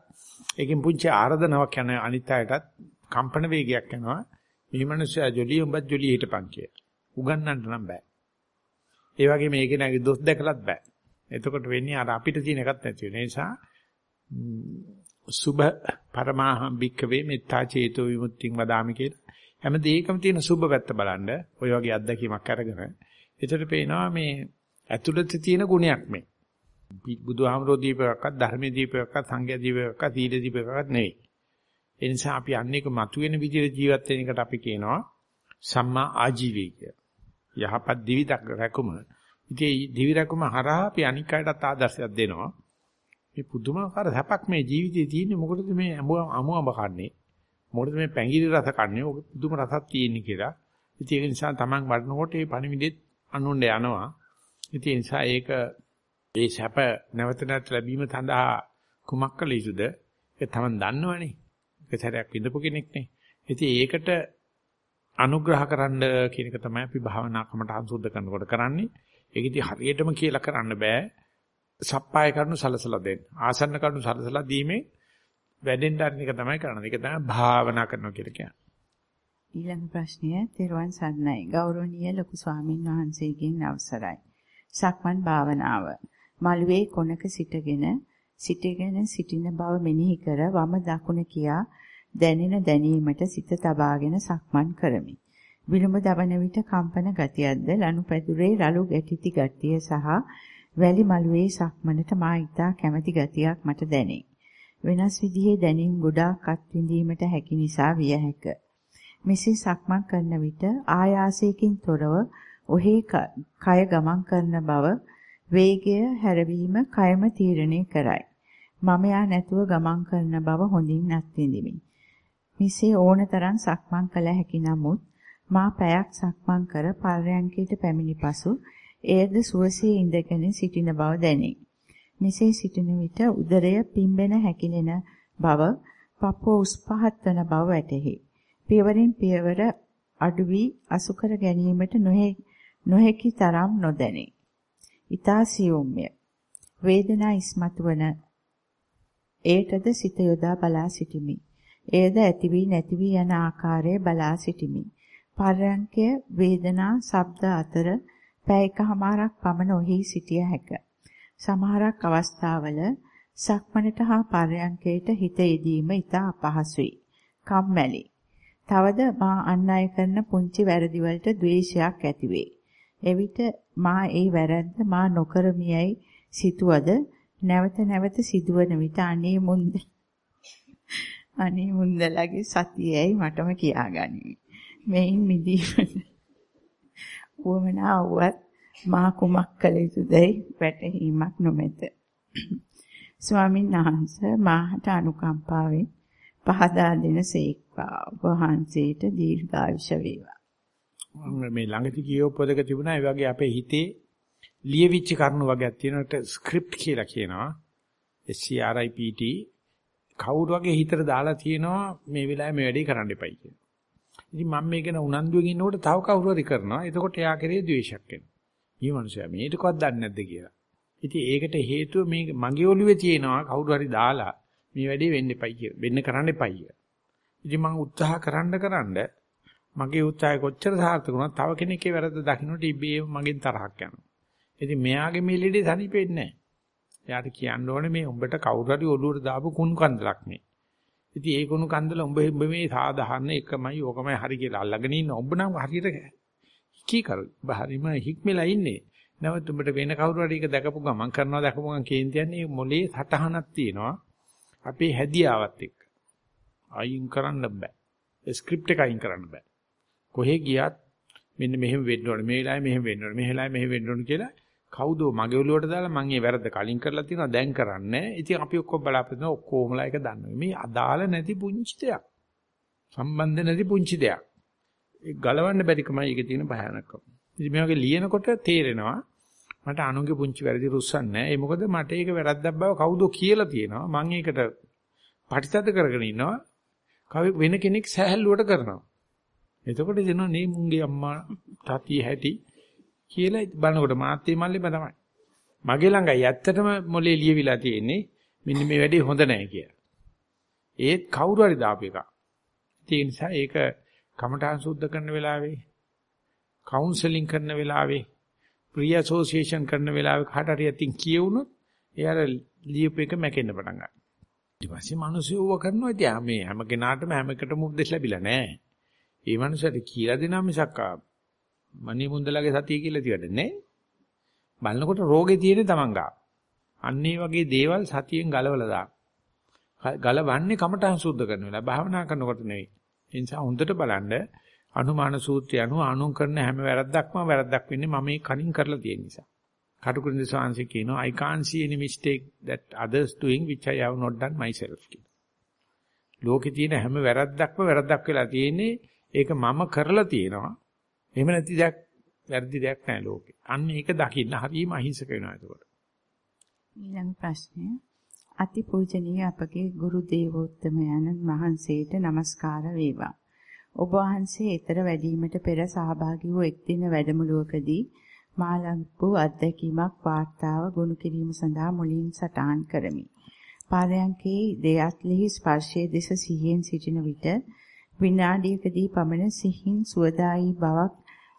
ඒකෙන් පුංචි ආර්ධනාවක් යන අනිත් අයටත් කම්පන වේගයක් යනවා. මේ මිනිස්සයා ජොලිය උඹත් ජොලිය හිටපන් කියලා. උගන්නන්න නම් බෑ. ඒ වගේ මේකේ නැගේ දොස් දැකලත් බෑ. එතකොට වෙන්නේ අර අපිට තියෙන එකක් නැති වෙන නිසා සුභ පරමාහම් භික්කවේ මෙත්තා චේතෝ විමුක්තිං වදාමි කියලා. හැම දෙයකම තියෙන සුභ පැත්ත බලන්න ඔය වගේ අත්දැකීමක් අරගෙන එතකොට පේනවා මේ ඇතුළත තියෙන ගුණයක් මේ. බුදුහාමරෝ දීපයක්වත් ධර්මයේ දීපයක්වත් සංඝයා දීපයක්වත් සීල දීපයක්වත් නෙවෙයි. ඒ නිසා අපි අන්නේක මතුවෙන විදිහට ජීවත් වෙන එකට අපි කියනවා සම්මා ආජීවය කියලා. යහපත් දිවි රැකුම. ඉතින් දිවි රැකුම හරහා අපි අනික් අයටත් ආදර්ශයක් දෙනවා. මේ පුදුමාකාර සැපක් මේ ජීවිතේ තියෙන්නේ මොකටද මේ අමු අඹ කන්නේ? මොකටද මේ පැංගිරි රස කන්නේ? ඔක පුදුම රසක් තියෙන්නේ කියලා. ඉතින් ඒක නිසා Taman වඩනකොට මේ පණිවිඩෙත් අනුන්ඩ යනවා. ඉතින් ඒ නිසා ඒක ඒ සැප නැවත නැවත ලැබීම සඳහා කුමක් කළ යුතුද? ඒක Taman දන්නවනේ. ඒක සැරයක් විඳපු කෙනෙක්නේ. ඉතින් ඒකට අනුග්‍රහ කරන්න කියන එක තමයි අපි භාවනා කමට අනුසුද්ධ කරනකොට කරන්නේ. ඒක ඉතින් හරියටම කියලා කරන්න බෑ. සප්පාය කරුණු සලසලා දෙන්න. ආසන්න කරුණු සලසලා දීමේ වැඩෙන්න අරින එක තමයි කරන්නේ. ඒක තමයි භාවනා කරනවා කියලා කියන්නේ. ඊළඟ ප්‍රශ්නය තෙරුවන් සරණයි. ගෞරවනීය ලොකු ස්වාමින් වහන්සේගෙන් අවසරයි. සක්මන් භාවනාව. මළුවේ කොනක සිටගෙන සිටගෙන සිටින බව මෙනෙහි කර වම දකුණ කියා දැනෙන දැනීමට සිත තබාගෙන සක්මන් කරමි. විලුඹ දවන විට කම්පන ගතියක්ද ලනුපැදුරේ රළු ගැටිති ගතිය සහ වැලි මළුවේ සක්මනට මා ඉතා කැමැති ගතියක් මට දැනේ. වෙනස් විදිහේ දැනීම් ගොඩාක් අත්විඳීමට හැකි නිසා විය හැක. මෙසේ සක්මන් කරන විට ආයාසයෙන් තොරව ඔහි කය ගමන් කරන බව වේගය හැරවීම කයම තීරණය කරයි. මම යා නැතුව ගමන් කරන බව හොඳින් අත්විඳිමි. මෙසේ ඕනතරම් සක්මන් කළ හැකි නමුත් මා පැයක් සක්මන් කර පර්යංකයට පැමිණි පසු එයද සුවසේ ඉඳගෙන සිටින බව දැනේ. මෙසේ සිටින විට උදරය පිම්බෙන හැකිලෙන බව, පපුව උස් පහත් වන බව වැටහි. පියවරෙන් පියවර අඩු වී අසුකර ගැනීමට නොහැකි තරම් නොදැනේ. ඊතා සියුම්ය. වේදනා ඉස්මතු වන ඒටද සිත යොදා බලා සිටිමි. එයද ඇති වී නැති වී යන ආකාරය බලා සිටිමි. පරයන්කය වේදනා ශබ්ද අතර පැය එකහමාරක් පමණ ඔහි සිටිය හැක. සමහරක් අවස්ථාවල සක්මණට හා පර්යංකයට හිත යෙදීම ඉතා අපහසුයි. කම්මැලි. තවද මා අන් අය කරන පුංචි වැරදි වලට ද්වේෂයක් ඇතිවේ. එවිට මා ඒ වැරද්ද මා නොකරමියයි සිටුවද නැවත නැවත සිදුවන විට අනේ මුන්ද අනේ මුන්දලගේ සතියයි මටම කියාගනිමි. මෙයින් මිදීමට වුවමනා වුවත් මා කුමක් කළ යුතුදයි වැටහීමක් නොමැත. ස්වාමින් වහන්සේ මාහට අනුකම්පාවෙන් පහදා දෙන සේක්වා වහන්සේට දීර්ඝායුෂ වේවා. මේ ළඟදී කියෝ පොදක තිබුණා ඒ වගේ අපේ හිතේ ලියවිච්ච කරුණු වගේක් තියෙනකට ස්ක්‍රිප්ට් කියලා කියනවා. SCRIPT කවුරු වගේ හිතට දාලා තියෙනවා මේ වෙලාවේ මේ වැඩේ කරන්න එපයි කියලා. ඉතින් මම මේක න උනන්දුවෙන් ඉන්නකොට තව කවුරු හරි කරනවා. එතකොට එයා කෙරේ ද්වේෂයක් එනවා. මේ මිනිසයා මේකවත් දන්නේ නැද්ද කියලා. ඉතින් ඒකට හේතුව මේ මගේ ඔළුවේ තියෙනවා කවුරු හරි දාලා මේ වැඩේ වෙන්න එපයි කියලා. වෙන්න කරන්න එපයි කියලා. ඉතින් මම උත්සාහ කරන්න කරන්න මගේ උත්සාහය කොච්චර සාර්ථක වුණත් තව කෙනෙක්ගේ වැරද්ද දකින්නට ඉබේ මගෙන් තරහක් යනවා. ඉතින් මෙයාගේ මේ ලෙඩේ සනීපෙන්නේ නැහැ. එයාට කියන්න ඕනේ මේ උඹට කවුරු හරි ඔළුවට දාපු කුණු කන්දලක් මේ. ඉතින් ඒ කුණු කන්දල උඹ උඹ මේ සාධාරණ එකමයි ඕකමයි හරි කියලා අල්ලගෙන ඉන්න. උඹ නම් හරියට කී කරු. උඹ හරිම හික්මලා ඉන්නේ. නැවත උඹට වෙන කවුරු හරි එක දැකපු ගමන් කරනවා දැකපු ගමන් කේන්තියන්නේ මොලේ සටහනක් තියෙනවා. අපේ හැදියාවත් එක්ක. අයින් කරන්න බෑ. ස්ක්‍රිප්ට් එක අයින් කරන්න බෑ. කොහෙ ගියත් මෙන්න මෙහෙම වෙන්න ඕනේ. මේ වෙලාවේ මෙහෙම වෙන්න ඕනේ. මේ වෙලාවේ මෙහෙම වෙන්න ඕනේ කියලා කවුද මගේ ඔළුවට දාලා මම මේ වැරද්ද කලින් කරලා තියෙනවා දැන් කරන්නේ. ඉතින් අපි ඔක්කොම බලාපොරොත්තු ඔක්කොමලා එක දන්නවා. මේ අදාළ නැති පුංචි දෙයක්. සම්බන්ධ නැති පුංචි දෙයක්. ඒ ගලවන්න බැරි කමයි ඒකේ තියෙන භයානකම. ඉතින් මේ වගේ ලියනකොට තේරෙනවා මට අනුන්ගේ පුංචි වැරදි රුස්සන්නේ නැහැ. ඒ මොකද මට ඒක වැරද්දක් බව කවුදෝ කියලා තියෙනවා. මම ඒකට පටිසද කරගෙන ඉන්නවා. කවි වෙන කෙනෙක් සහැල්ලුවට කරනවා. එතකොට දෙනවා නේ මුංගේ අම්මා තාත්තිය හැටි කියලා බලනකොට මාත්‍යේ මල්ලෙම තමයි. මගේ ළඟයි ඇත්තටම මොලේ ලියවිලා තියෙන්නේ මෙන්න මේ වැඩේ හොඳ නැහැ කියලා. ඒත් කවුරු හරි දාපු එක. ඒ නිසා ඒක කමඨාන් සුද්ධ කරන වෙලාවේ කවුන්සලින් කරන වෙලාවේ ප්‍රී ඇසෝසියේෂන් කරන වෙලාවේ කාට හරි අතින් කියවුනොත් එයාර ලියපු එක මැකෙන්න පටන් ගන්නවා. ඊට පස්සේ මිනිස්සු ඕව කරනවා ඉතින් මේ හැම කෙනාටම හැම එකටම උපදෙස් ලැබිලා නැහැ. ඒ මනුස්සයට කියලා දෙනා මිසක් මණි මුන්දලගේ සතිය කියලා තියවද නැහැ. බලනකොට රෝගේ තියෙන්නේ Taman ගා. අන්න ඒ වගේ දේවල් සතියෙන් ගලවලා දාන්න. ගලවන්නේ කමටහන් සුද්ධ කරන වෙලාව භාවනා කරනකොට නෙවෙයි. ඒ නිසා හොඳට බලන්න අනුමාන සූත්‍රය අනුව අනුන් කරන හැම වැරද්දක්ම වැරද්දක් වෙන්නේ මම මේ කනින් කරලා තියෙන නිසා. කටුකුරුන්ද සාංශේ කියනවා I can't see any mistake that others doing which I have not done myself කියලා. ලෝකේ තියෙන හැම වැරද්දක්ම වැරද්දක් වෙලා තියෙන්නේ ඒක මම කරලා තියෙනවා. එහෙම නැති දෙයක් වැරදි දෙයක් නැහැ ලෝකේ. අන්න ඒක දකින්න හරිම අහිංසක වෙනවා එතකොට. ඊළඟ ප්‍රශ්නය අතිපූජනීය අපගේ ගුරු දේවෝත්තමයන්න් වහන්සේට নমස්කාර වේවා. ඔබ වහන්සේ ඊතර වැඩිවීමට පෙර සහභාගී වූ එක් දින වැඩමුළුවකදී මා ලැබූ අත්දැකීමක් වාර්තාව ගොනු කිරීම සඳහා මුලින් සටහන් කරමි. පාරයන්කේ දෙයත්ලෙහි ස්පර්ශයේ දෙස සිහියෙන් සිටින විට විනාඩියකදී පමණ සිහින් සුවදායි බවක්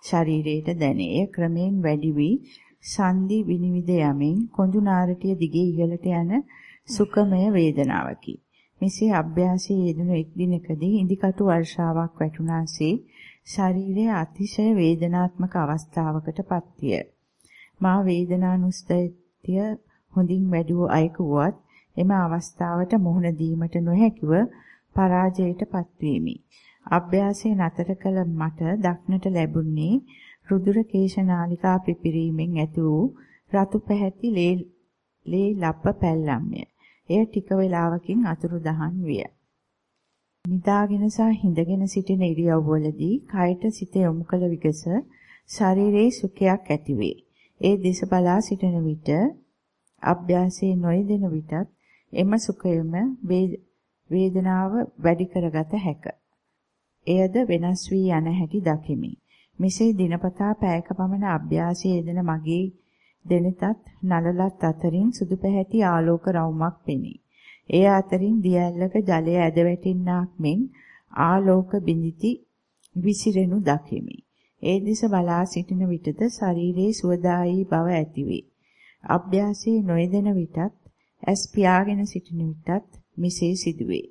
ශරීරයට දැනේ. එය ක්‍රමයෙන් වැඩි වී සන්ධි විනිවිද යමින් කොඳු නාරටිය දිගේ ඉහළට යන සුඛමය වේදනාවකි. මෙසේ අභ්‍යාසයේ යෙදුණු එක් දිනකදී ඉදිකටු වර්ෂාවක් වැටුණාසේ ශරීරයේ අතිශය වේදනාත්මක අවස්ථාවකටපත් විය. මා වේදනානුස්තිය හොඳින් වැඩි අයෙකු වුවත් එම අවස්ථාවට මුහුණ දීමට නොහැකිව පරාජයටපත් වීමි. අභ්‍යාසය නතර කළ මට දක්නට ලැබුණේ රුධිර කේශනාලිකා පිපිරීමෙන් ඇති වූ රතු පැහැති ලේ ලප්ප පැල්ලම්ය. එය ටික වේලාවකින් අතුරුදහන් විය. නිදාගෙන සහ හිඳගෙන සිටින ඉරියව්වලදී කයට සිත යොමු කළ විගස ශරීරයේ සුඛයක් ඇතිවේ. ඒ දෙස බලා සිටින විට අභ්‍යාසයේ නොයෙදෙන විටත් එම සුඛයම වේදනාව වැඩි කරගත හැක. එයද වෙනස් වී යන හැටි දකිමි. මෙසේ දිනපතා පැයක පමණ අභ්‍යාසයේ යෙදෙන මගේ දෙනතත් නලලත් අතරින් සුදු පැහැති ආලෝක රවුමක් පෙනේ. එය අතරින් දියැලක ජලය ඇද වැටෙන්නාක් මෙන් ආලෝක බිඳිති විසිරෙනු දකිමි. ඒ දෙස බලා සිටින විටද ශරීරයේ සුවදායී බව ඇතිවේ. අභ්‍යාසයේ නොයෙදෙන විටත් ඇස් පියාගෙන සිටින විටත් මෙසේ සිදුවේ.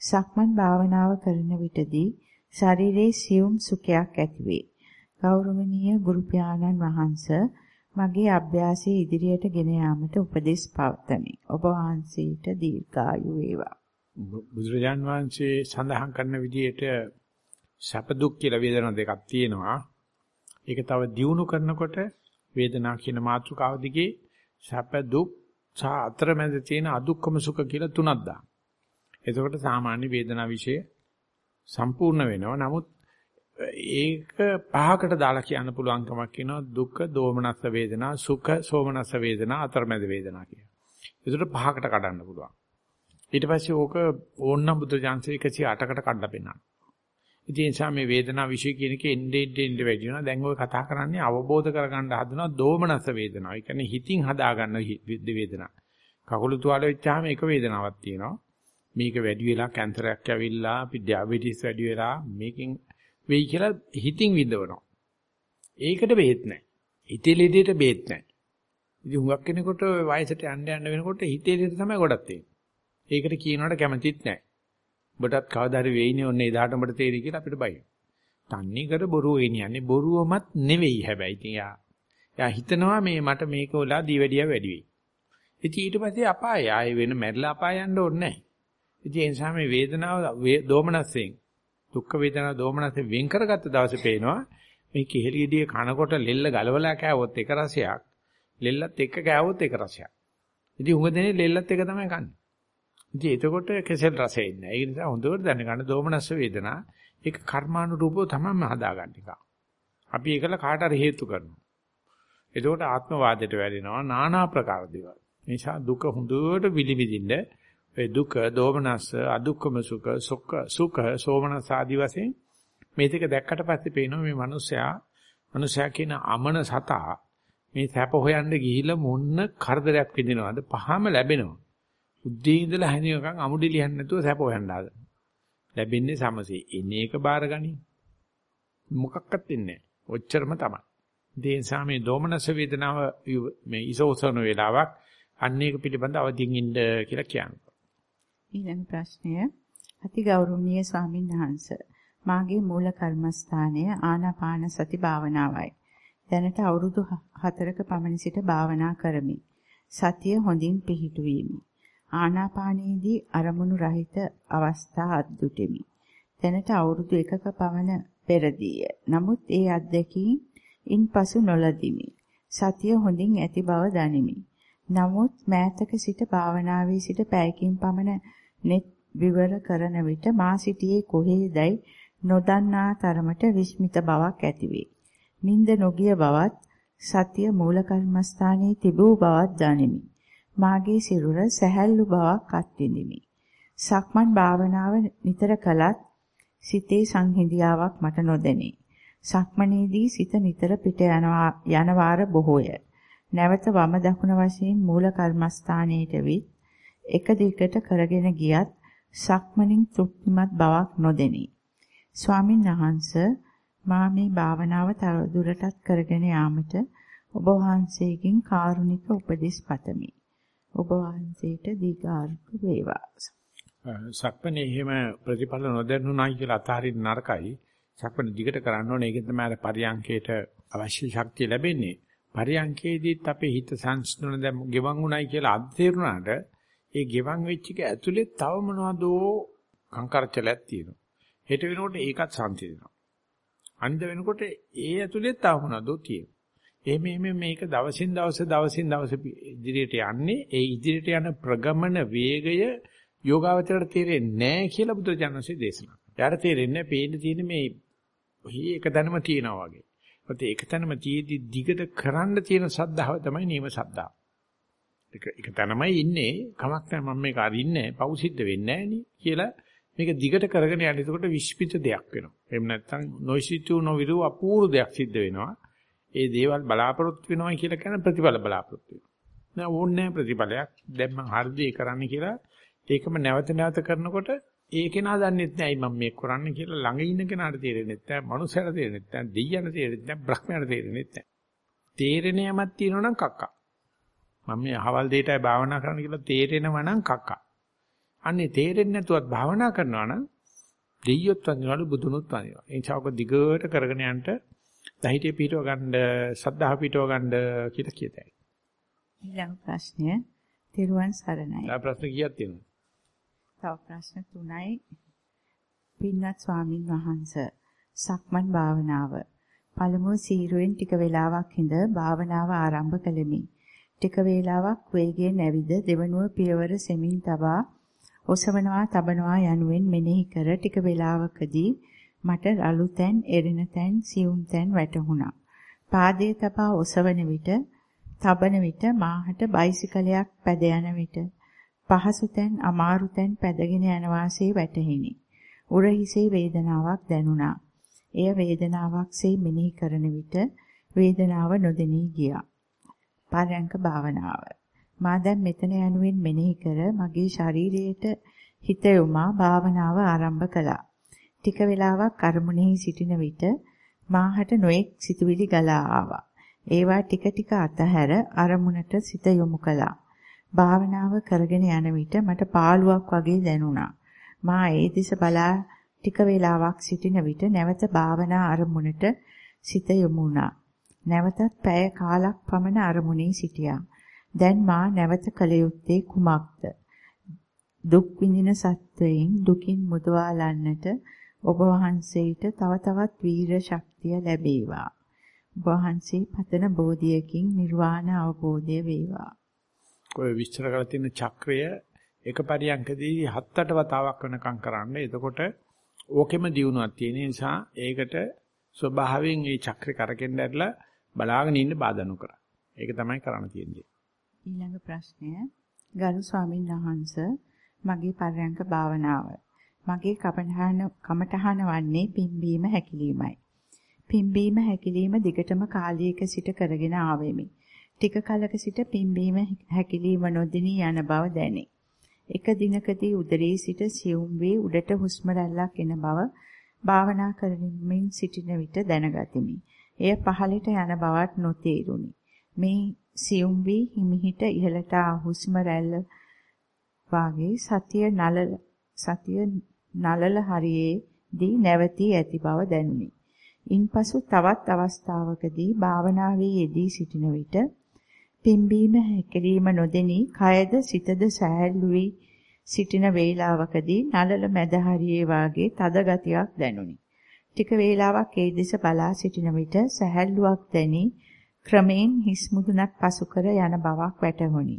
සක්මන් භාවනාව කරන විටදී ශරීරයේ සියුම් සුඛයක් ඇතිවේ. ගෞරවනීය ගුරු පියාණන් වහන්සේ මගේ අභ්‍යාසය ඉදිරියට ගෙන යාමට උපදෙස් පවතමි. ඔබ වහන්සේට දීර්ඝායු වේවා. බුදුරජාන් වහන්සේ සඳහන් කරන විදිහට සැප දුක් කියලා වේදනා දෙකක් තියෙනවා. ඒක තව දියුණු කරනකොට වේදනා කියන මාතෘකාව දිගේ සැප දුක් සහ අතරමැද තියෙන අදුක්කම සුඛ කියලා තුනක් දාන්න. එතකොට සාමාන්‍ය වේදනා વિશે සම්පූර්ණ වෙනවා. නමුත් ඒක පහකට දාලා කියන්න පුළුවන් කමක් කියනවා දුක්ඛ දෝමනස්ස වේදනා සුඛ සෝමනස්ස වේදනා අතරමැද වේදනා කියන. ඒකට පහකට කඩන්න පුළුවන්. ඊට පස්සේ ඕක ඕන්නම් බුද්ධ ජාන්සේ 108කට කඩලා පෙන්නනවා. ඉතින් ඒ නිසා මේ වේදනා વિશે කියන එකේ එන්නේ එන්නේ වැඩි වෙනවා. දැන් ඔය කතා කරන්නේ අවබෝධ කරගන්න හදනවා දෝමනස්ස වේදනාව. ඒ කියන්නේ හිතින් හදාගන්න වේදනාව. කකුල තුවාල වෙච්චාම එක වේදනාවක් තියෙනවා. මේක වැඩි වෙලා කැන්සරයක් ඇවිල්ලා අපි ඩයබටිස් වැඩි වෙලා මේකෙන් වෙයි කියලා හිතින් විඳවනවා. ඒකට බෙහෙත් නැහැ. හිතේ ලෙඩේට බෙහෙත් නැහැ. ඉතින් හුඟක් කෙනෙකුට වයසට යන්න යන්න වෙනකොට හිතේ ලෙඩ තමයි ගොඩක් තියෙන්නේ. ඒකට කියනවට කැමතිත් නැහැ. ඔබටත් කවදා හරි වෙයිනේ ඔන්න එදාට ඔබට තේරෙයි කියලා අපිට බයි. තන්නේ කර බොරුව එනියන්නේ බොරුවමත් නෙවෙයි හැබැයි. ඉතින් යා යා හිතනවා මේ මට මේක වලා දීවැඩිය වැඩි වෙයි. ඉතින් ඊට පස්සේ අපාය ආයේ වෙන මැරිලා අපාය යන්න ඕනේ නැහැ. ඉතින් ඒ නිසා මේ වේදනාව දෝමනස්යෙන් දුක් වේදනා දෝමනසේ වෙන් කරගත්ත දවසේ පේනවා මේ කිහෙලියදී කනකොට ලෙල්ල ගලවලා කෑවොත් එක රසයක් ලෙල්ලත් එක්ක කෑවොත් එක රසයක්. ඉතින් උඟ දෙනේ ලෙල්ලත් එක තමයි කන්නේ. ඉතින් එතකොට කෙසෙල් රසෙ ඉන්නේ. ඒ නිසා හොඳට දැනගන්න දෝමනස්ස වේදනා ඒක කර්මානුරූපව තමයි හදාගන්න එක. අපි ඒකල කාට හරි හේතු කරනවා. එතකොට ආත්මවාදයට වැටෙනවා নানা ප්‍රකාර දේවල්. නිසා දුක හොඳට විලිවිදින්න ඒ දුක, දෝමනස්ස, අදුක්කම සුඛ, සුඛ, සුඛ, සෝමනස් ආදි වශයෙන් මේ දෙක දැක්කට පස්සේ පේනවා මේ මිනිස්සයා, මිනිස්සයා කියන අමන සතා මේ සැප හොයන්න ගිහිල්ලා මොන්න කරදරයක් විඳිනවද? පහම ලැබෙනවා. උද්දී ඉඳලා හැනියකන් අමුඩි ලියන්න නැතුව සැප හොයන්න ආද. ලැබෙන්නේ සමසේ. එන්නේ එක බාරගනි. මොකක්වත් වෙන්නේ නැහැ. ඔච්චරම තමයි. ඒ නිසා මේ දෝමනස වේදනාව මේ ඉසෝසන වේලාවක් අන්න ඒක පිළිබඳ අවදිින් ඉන්න කියලා කියනවා. ඊළඟ ප්‍රශ්නය අති ගෞරවනීය ස්වාමීන් වහන්සේ මාගේ මූල කර්මස්ථානය ආනාපාන සති භාවනාවයි. දැනට අවුරුදු 4ක පමණ සිට භාවනා කරමි. සතිය හොඳින් පිහිටුවීමි. ආනාපානයේදී අරමුණු රහිත අවස්ථා අද්දුටෙමි. දැනට අවුරුදු 1ක පමණ පෙරදීය. නමුත් ඒ අත්දැකීම් ඉන්පසු නොලදිමි. සතිය හොඳින් ඇති බව දනිමි. නමුත් මෑතක සිට භාවනාවේ සිට පැයකින් පමණ net විවර කරන විට මා සිටියේ කොහේදයි නොදන්නා තරමට විස්මිත බවක් ඇතිවේ. නිින්ද නොගිය බවත් සතිය මූල කර්මස්ථානයේ තිබූ බවත් දනිමි. මාගේ සිරුර සැහැල්ලු බවක් අත්විඳිමි. සක්මන් භාවනාව නිතර කළත් සිතේ සංහිඳියාවක් මට නොදැනේ. සක්මනේදී සිත නිතර පිට යනවා යන වාර බොහෝය. නැවත වම දකුණ වශයෙන් මූල කර්මස්ථානයේට විත් එක දිගට කරගෙන ගියත් සක්මනින් තෘප්තිමත් බවක් නොදෙනී. ස්වාමින් වහන්සේ මා මේ භාවනාව තවදුරටත් කරගෙන යාමට ඔබ වහන්සේගෙන් කාරුණික උපදෙස් පතමි. ඔබ වහන්සේට දීර්ඝායු වේවා. සක්මනේ එහෙම ප්‍රතිඵල නොදැනුණායි කියලා අතහරින්න නරකයි. සක්මන දිගට කරන්න ඕනේ. ඒකෙන් තමයි අර පරියංකේට අවශ්‍ය ශක්තිය ලැබෙන්නේ. පරියංකේදීත් අපේ හිත සංස්කරණ දැන් ගෙවන් උනායි කියලා අත්දේරුණාට ඒ ගෙවන් වෙච්ච එක ඇතුලේ තව මොනවදෝ කංකරචලයක් තියෙනවා. හෙට වෙනකොට ඒකත් සාන්ති දෙනවා. අනිද වෙනකොට ඒ ඇතුලේ තව මොනවදෝ තියෙනවා. එහෙම එහෙම මේක දවසින් දවස දවසින් දවස ඉදිරියට යන්නේ ඒ ඉදිරියට යන ප්‍රගමන වේගය යෝගාවචරයට තේරෙන්නේ නැහැ කියලා බුදුරජාණන්සේ දේශනා කළා. යාට තේරෙන්නේ පේන්න තියෙන මේ ඔහි එක තැනම තියෙනවා වගේ. ඒත් ඒක තැනම තියේදී දිගට කරන්න තියෙන සද්ධාව තමයි නියම සද්ධාව. ඒක එක තැනමයි ඉන්නේ කමක් නැහැ මම මේක අරින්නේ පව් සිද්ධ වෙන්නේ නැහැ කියලා මේක දිගට කරගෙන යන එතකොට විශ්පිත දෙයක් වෙනවා. එහෙම නැත්නම් නොයිසිතු නොවිරු අපූර්ව දෙයක් සිද්ධ වෙනවා. ඒ දේවල් බලාපොරොත්තු වෙනවා කියලා කියන ප්‍රතිඵල බලාපොරොත්තු වෙනවා. නෑ ඕනේ ප්‍රතිඵලයක්. දැන් මම හරිදී කරන්න කියලා ඒකම නැවත නැවත කරනකොට ඒ කෙනා දන්නේ නැහැ මම මේක කරන්නේ කියලා ළඟ ඉන්න කෙනාට තේරෙන්නේ නැහැ. මනුස්සයර තේරෙන්නේ නැහැ. දෙයියන්ට තේරෙන්නේ නැහැ. බ්‍රහ්මයාට තේරෙන්නේ නැහැ. තේරෙන යමක් තියෙනවා නම් කක්කා. මම මේ අහවල් දෙයටයි භාවනා කරන්න කියලා තේරෙනවා නම් කක්කා. අන්නේ තේරෙන්නේ නැතුවත් භාවනා කරනවා නම් දෙයියොත් වඳිනවලු බුදුනුත් වඳිනවා. ඒ නිසා ඔක දිගට කරගෙන යන්න ධෛර්යය පිටව ගන්න, සද්ධා පිටව ගන්න කියලා කියතයි. ඊළඟ ප්‍රශ්නය තිරුවන් සරණයි. තව ප්‍රශ්න කීයක් තියෙනවද? තව ප්‍රශ්න තුනයි. පින්වත් ස්වාමින් වහන්සේ සක්මන් භාවනාව පළමුව සීරුවෙන් ටික වේලාවක් හිඳ භාවනාව ආරම්භ කළෙමි. ටික වේලාවක් වේගයෙන් ඇවිද දෙවනුව පියවර සෙමින් තබා ඔසවනවා තබනවා යනුවෙන් මෙනෙහි කර ටික වේලාවකදී මට රළු තැන්, එරින තැන්, සියුම් තැන් වැටහුණා. පාදයේ තබා ඔසවන විට, තබන විට මාහට බයිසිකලයක් පැද යන විට පහසු තැන්, අමාරු තැන් පැදගෙන යන වාසේ වැටහිනි. උරහිසේ වේදනාවක් දැනුණා. එය වේදනාවක්සේ මෙනෙහි කරන විට වේදනාව නොදෙනී ගියා. පරයන්ක භාවනාව. මා දැන් මෙතන යනුවෙන් මෙනෙහි කර මගේ ශරීරයට හිත යොමා භාවනාව ආරම්භ කළා. ටික වේලාවක් අරමුණෙහි සිටින විට මාහට නොඑක් සිතුවිලි ගලා ආවා. ඒවා ටික ටික අතහැර අරමුණට සිත යොමු කළා. භාවනාව කරගෙන යන විට මට පාළුවක් වගේ දැනුණා. මා ඒ දිස බලා ටික වේලාවක් සිටින විට නැවත භාවනා අරමුණට සිත යොමු වුණා. නැවතත් පැය කාලක් පමණ අරමුණේ සිටියා. දැන් මා නැවත කල යුත්තේ කුමක්ද? දුක් විඳින සත්වයින් දුකින් මුදවාලන්නට ඔබ වහන්සේට තව තවත් වීර ශක්තිය ලැබේවා. ඔබ වහන්සේ පතන බෝධියකින් නිර්වාණ අවබෝධය වේවා. ඔය විස්තර කරලා තියෙන චක්‍රය එක පරියන්කදී හත් අට වතාවක් වෙනකම් කරන්න. එතකොට ඕකෙම දියුණුවක් තියෙන නිසා ඒකට ස්වභාවයෙන් මේ චක්‍රේ කරකෙන්න ඇරලා බලාගෙන ඉන්න බාධා නොකර. ඒක තමයි කරන්න තියෙන්නේ. ඊළඟ ප්‍රශ්නය ගරු ස්වාමීන් වහන්සේ මගේ පරයන්ක භාවනාව. මගේ කපඨහන කමඨහන වන්නේ පිම්බීම හැකිලීමයි. පිම්බීම හැකිලිම දිගටම කාලයක සිට කරගෙන ආවෙමි. ටික කලක සිට පිම්බීම හැකිලිම නොදිනී යන බව දැනේ. එක දිනකදී උදරයේ සිට සියුම් වී උඩට හුස්ම රැල්ලක් එන බව භාවනා කරමින් සිටින විට දැනගතිමි. එය පහළට යන බවත් නොතේරුණි. මේ සියුම් වී හිමිහිට ඉහළට හුස්ම රැල්ල වාගේ සතිය නලල සතිය නලල හරියේදී නැවතී ඇති බව දැනුනි. ඉන්පසු තවත් අවස්ථාවකදී භාවනාවේ යෙදී සිටින විට පිම්බීම හැකිලිම නොදෙනී කයද සිතද සෑහළු වී සිටින වේලාවකදී නලල මැද හරියේ වාගේ තද ගතියක් දැනුනි. ටික වේලාවක් ඒ දෙස බලා සිටින විට සැහැල්ලුවක් දැනි ක්‍රමෙන් හිස් මුදුනක් පසු කර යන බවක් වැටහුණි.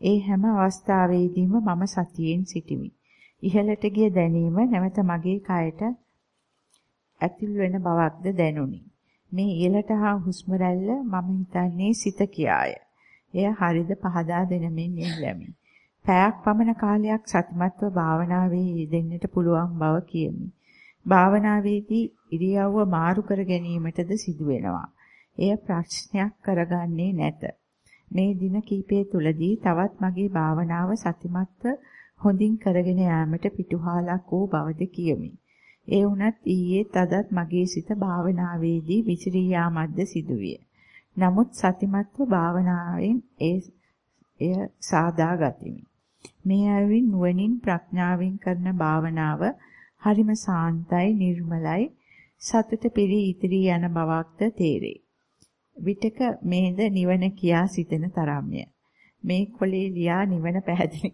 ඒ හැම අවස්ථාවෙදීම මම සතියෙන් සිටිමි. ඉහළට ගිය දැනීම නැවත මගේ කයට ඇතුල් වෙන බවක්ද දැනුනි. මේ ඉහළට හා හුස්ම රැල්ල මම හිතන්නේ සිත කියාය. එය හරිද පහදා දෙනමින් ඉල්ලමි. පැයක් පමණ කාලයක් සතිමත්ව භාවනාවේ යෙදෙන්නට පුළුවන් බව කියමි. භාවනාවේදී ඉරියව්ව මාරු කර ගැනීමටද සිදු වෙනවා. එය ප්‍රශ්නයක් කරගන්නේ නැත. මේ දින කීපය තුලදී තවත් මගේ භාවනාව සතිමත්ව හොඳින් කරගෙන යාමට පිටුහාලක් වූ බවද කියමි. ඒ වුණත් ඊයේ තදත් මගේ සිත භාවනාවේදී විසිරී යාමක්ද සිදුවිය. නමුත් සතිමත්ව භාවනාවෙන් ඒ එය සාදා ගතිමි. මේ අයවින් නුවණින් ප්‍රඥාවෙන් කරන භාවනාව හරිම සාන්තයි නිර්මලයි සතුට පිරී ඉතිරී යන බවක්ද තේරේ. විටක මේද නිවන කියා සිතෙන තරම්ය. මේ කොලේ ලියා නිවන පැහැදිලි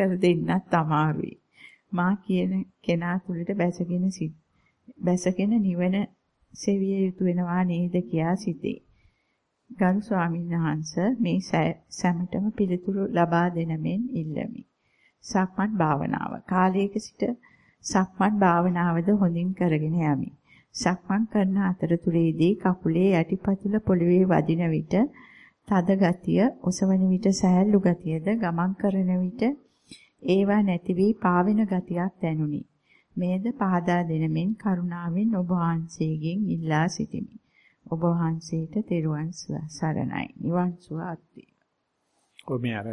කර දෙන්නත් අමාරුයි. මා කියන කෙනා තුළට බැසගෙන බැසගෙන නිවන සෙවිය යුතු වෙනවා නේද කියා සිතේ. ගරු ස්වාමීන් වහන්සේ මේ සැමටම පිළිතුරු ලබා දෙන මෙන් ඉල්ලමි. සක්මන් භාවනාව කාලයක සිට සක්මන් භාවනාවද හොඳින් කරගෙන යමි. සක්මන් කරන අතරතුරේදී කකුලේ යටිපතුල පොළවේ වදින විට තද ගතිය, ඔසවන විට සෑල්ලු ගතියද ගමන් කරන විට ඒවා නැති වී පාවෙන ගතියක් දැනුනි. මේද පහදා දෙනමින් කරුණාවෙන් ඔබ වහන්සේගෙන් ඉල්ලා සිටිමි. ඔබ වහන්සේට තෙරුවන් සරණයි. නිවන් සුව අත්වේ. කොහොම අර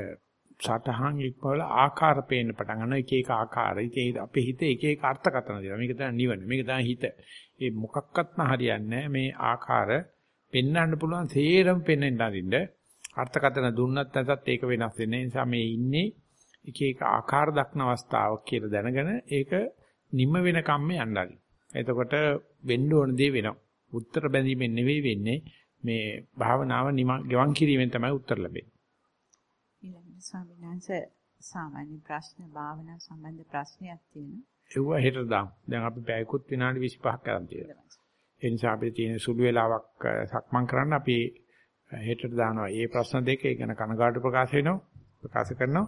සටහන් ඉක්මවල ආකාර පේන්න පටන් ගන්නවා එක එක ආකාර. ඉතින් අපේ හිතේ එක එක අර්ථකථන දෙනවා. මේක තමයි නිවන. මේක තමයි හිත. ඒ මොකක්වත්ම හරියන්නේ මේ ආකාර පෙන්වන්න පුළුවන් සේරම පෙන්වෙන්න අරින්න. අර්ථකථන දුන්නත් නැතත් ඒක වෙනස් වෙන්නේ. නිසා මේ ඉන්නේ එක එක ආකාර දක්න අවස්ථාවක් කියලා දැනගෙන ඒක නිම වෙන කම්ම යන්නයි. එතකොට වෙන්න ඕන දේ වෙනවා. උත්තර බැඳීමෙන් නෙවෙයි වෙන්නේ මේ භාවනාව නිම ගෙවන් කිරීමෙන් තමයි උත්තර ලැබෙන්නේ. ස්වාමීන් වහන්සේ සාමාන්‍ය ප්‍රශ්න භාවනා සම්බන්ධ ප්‍රශ්නයක් තියෙනවා. ඒව හෙට දාමු. දැන් අපි පැයකුත් විනාඩි 25ක් කරන් තියෙනවා. ඒ නිසා අපිට තියෙන සුළු වේලාවක් සක්මන් කරන්න අපි හෙටට දානවා. මේ ප්‍රශ්න දෙක ගැන කනගාටු ප්‍රකාශ වෙනවා. ප්‍රකාශ කරනවා.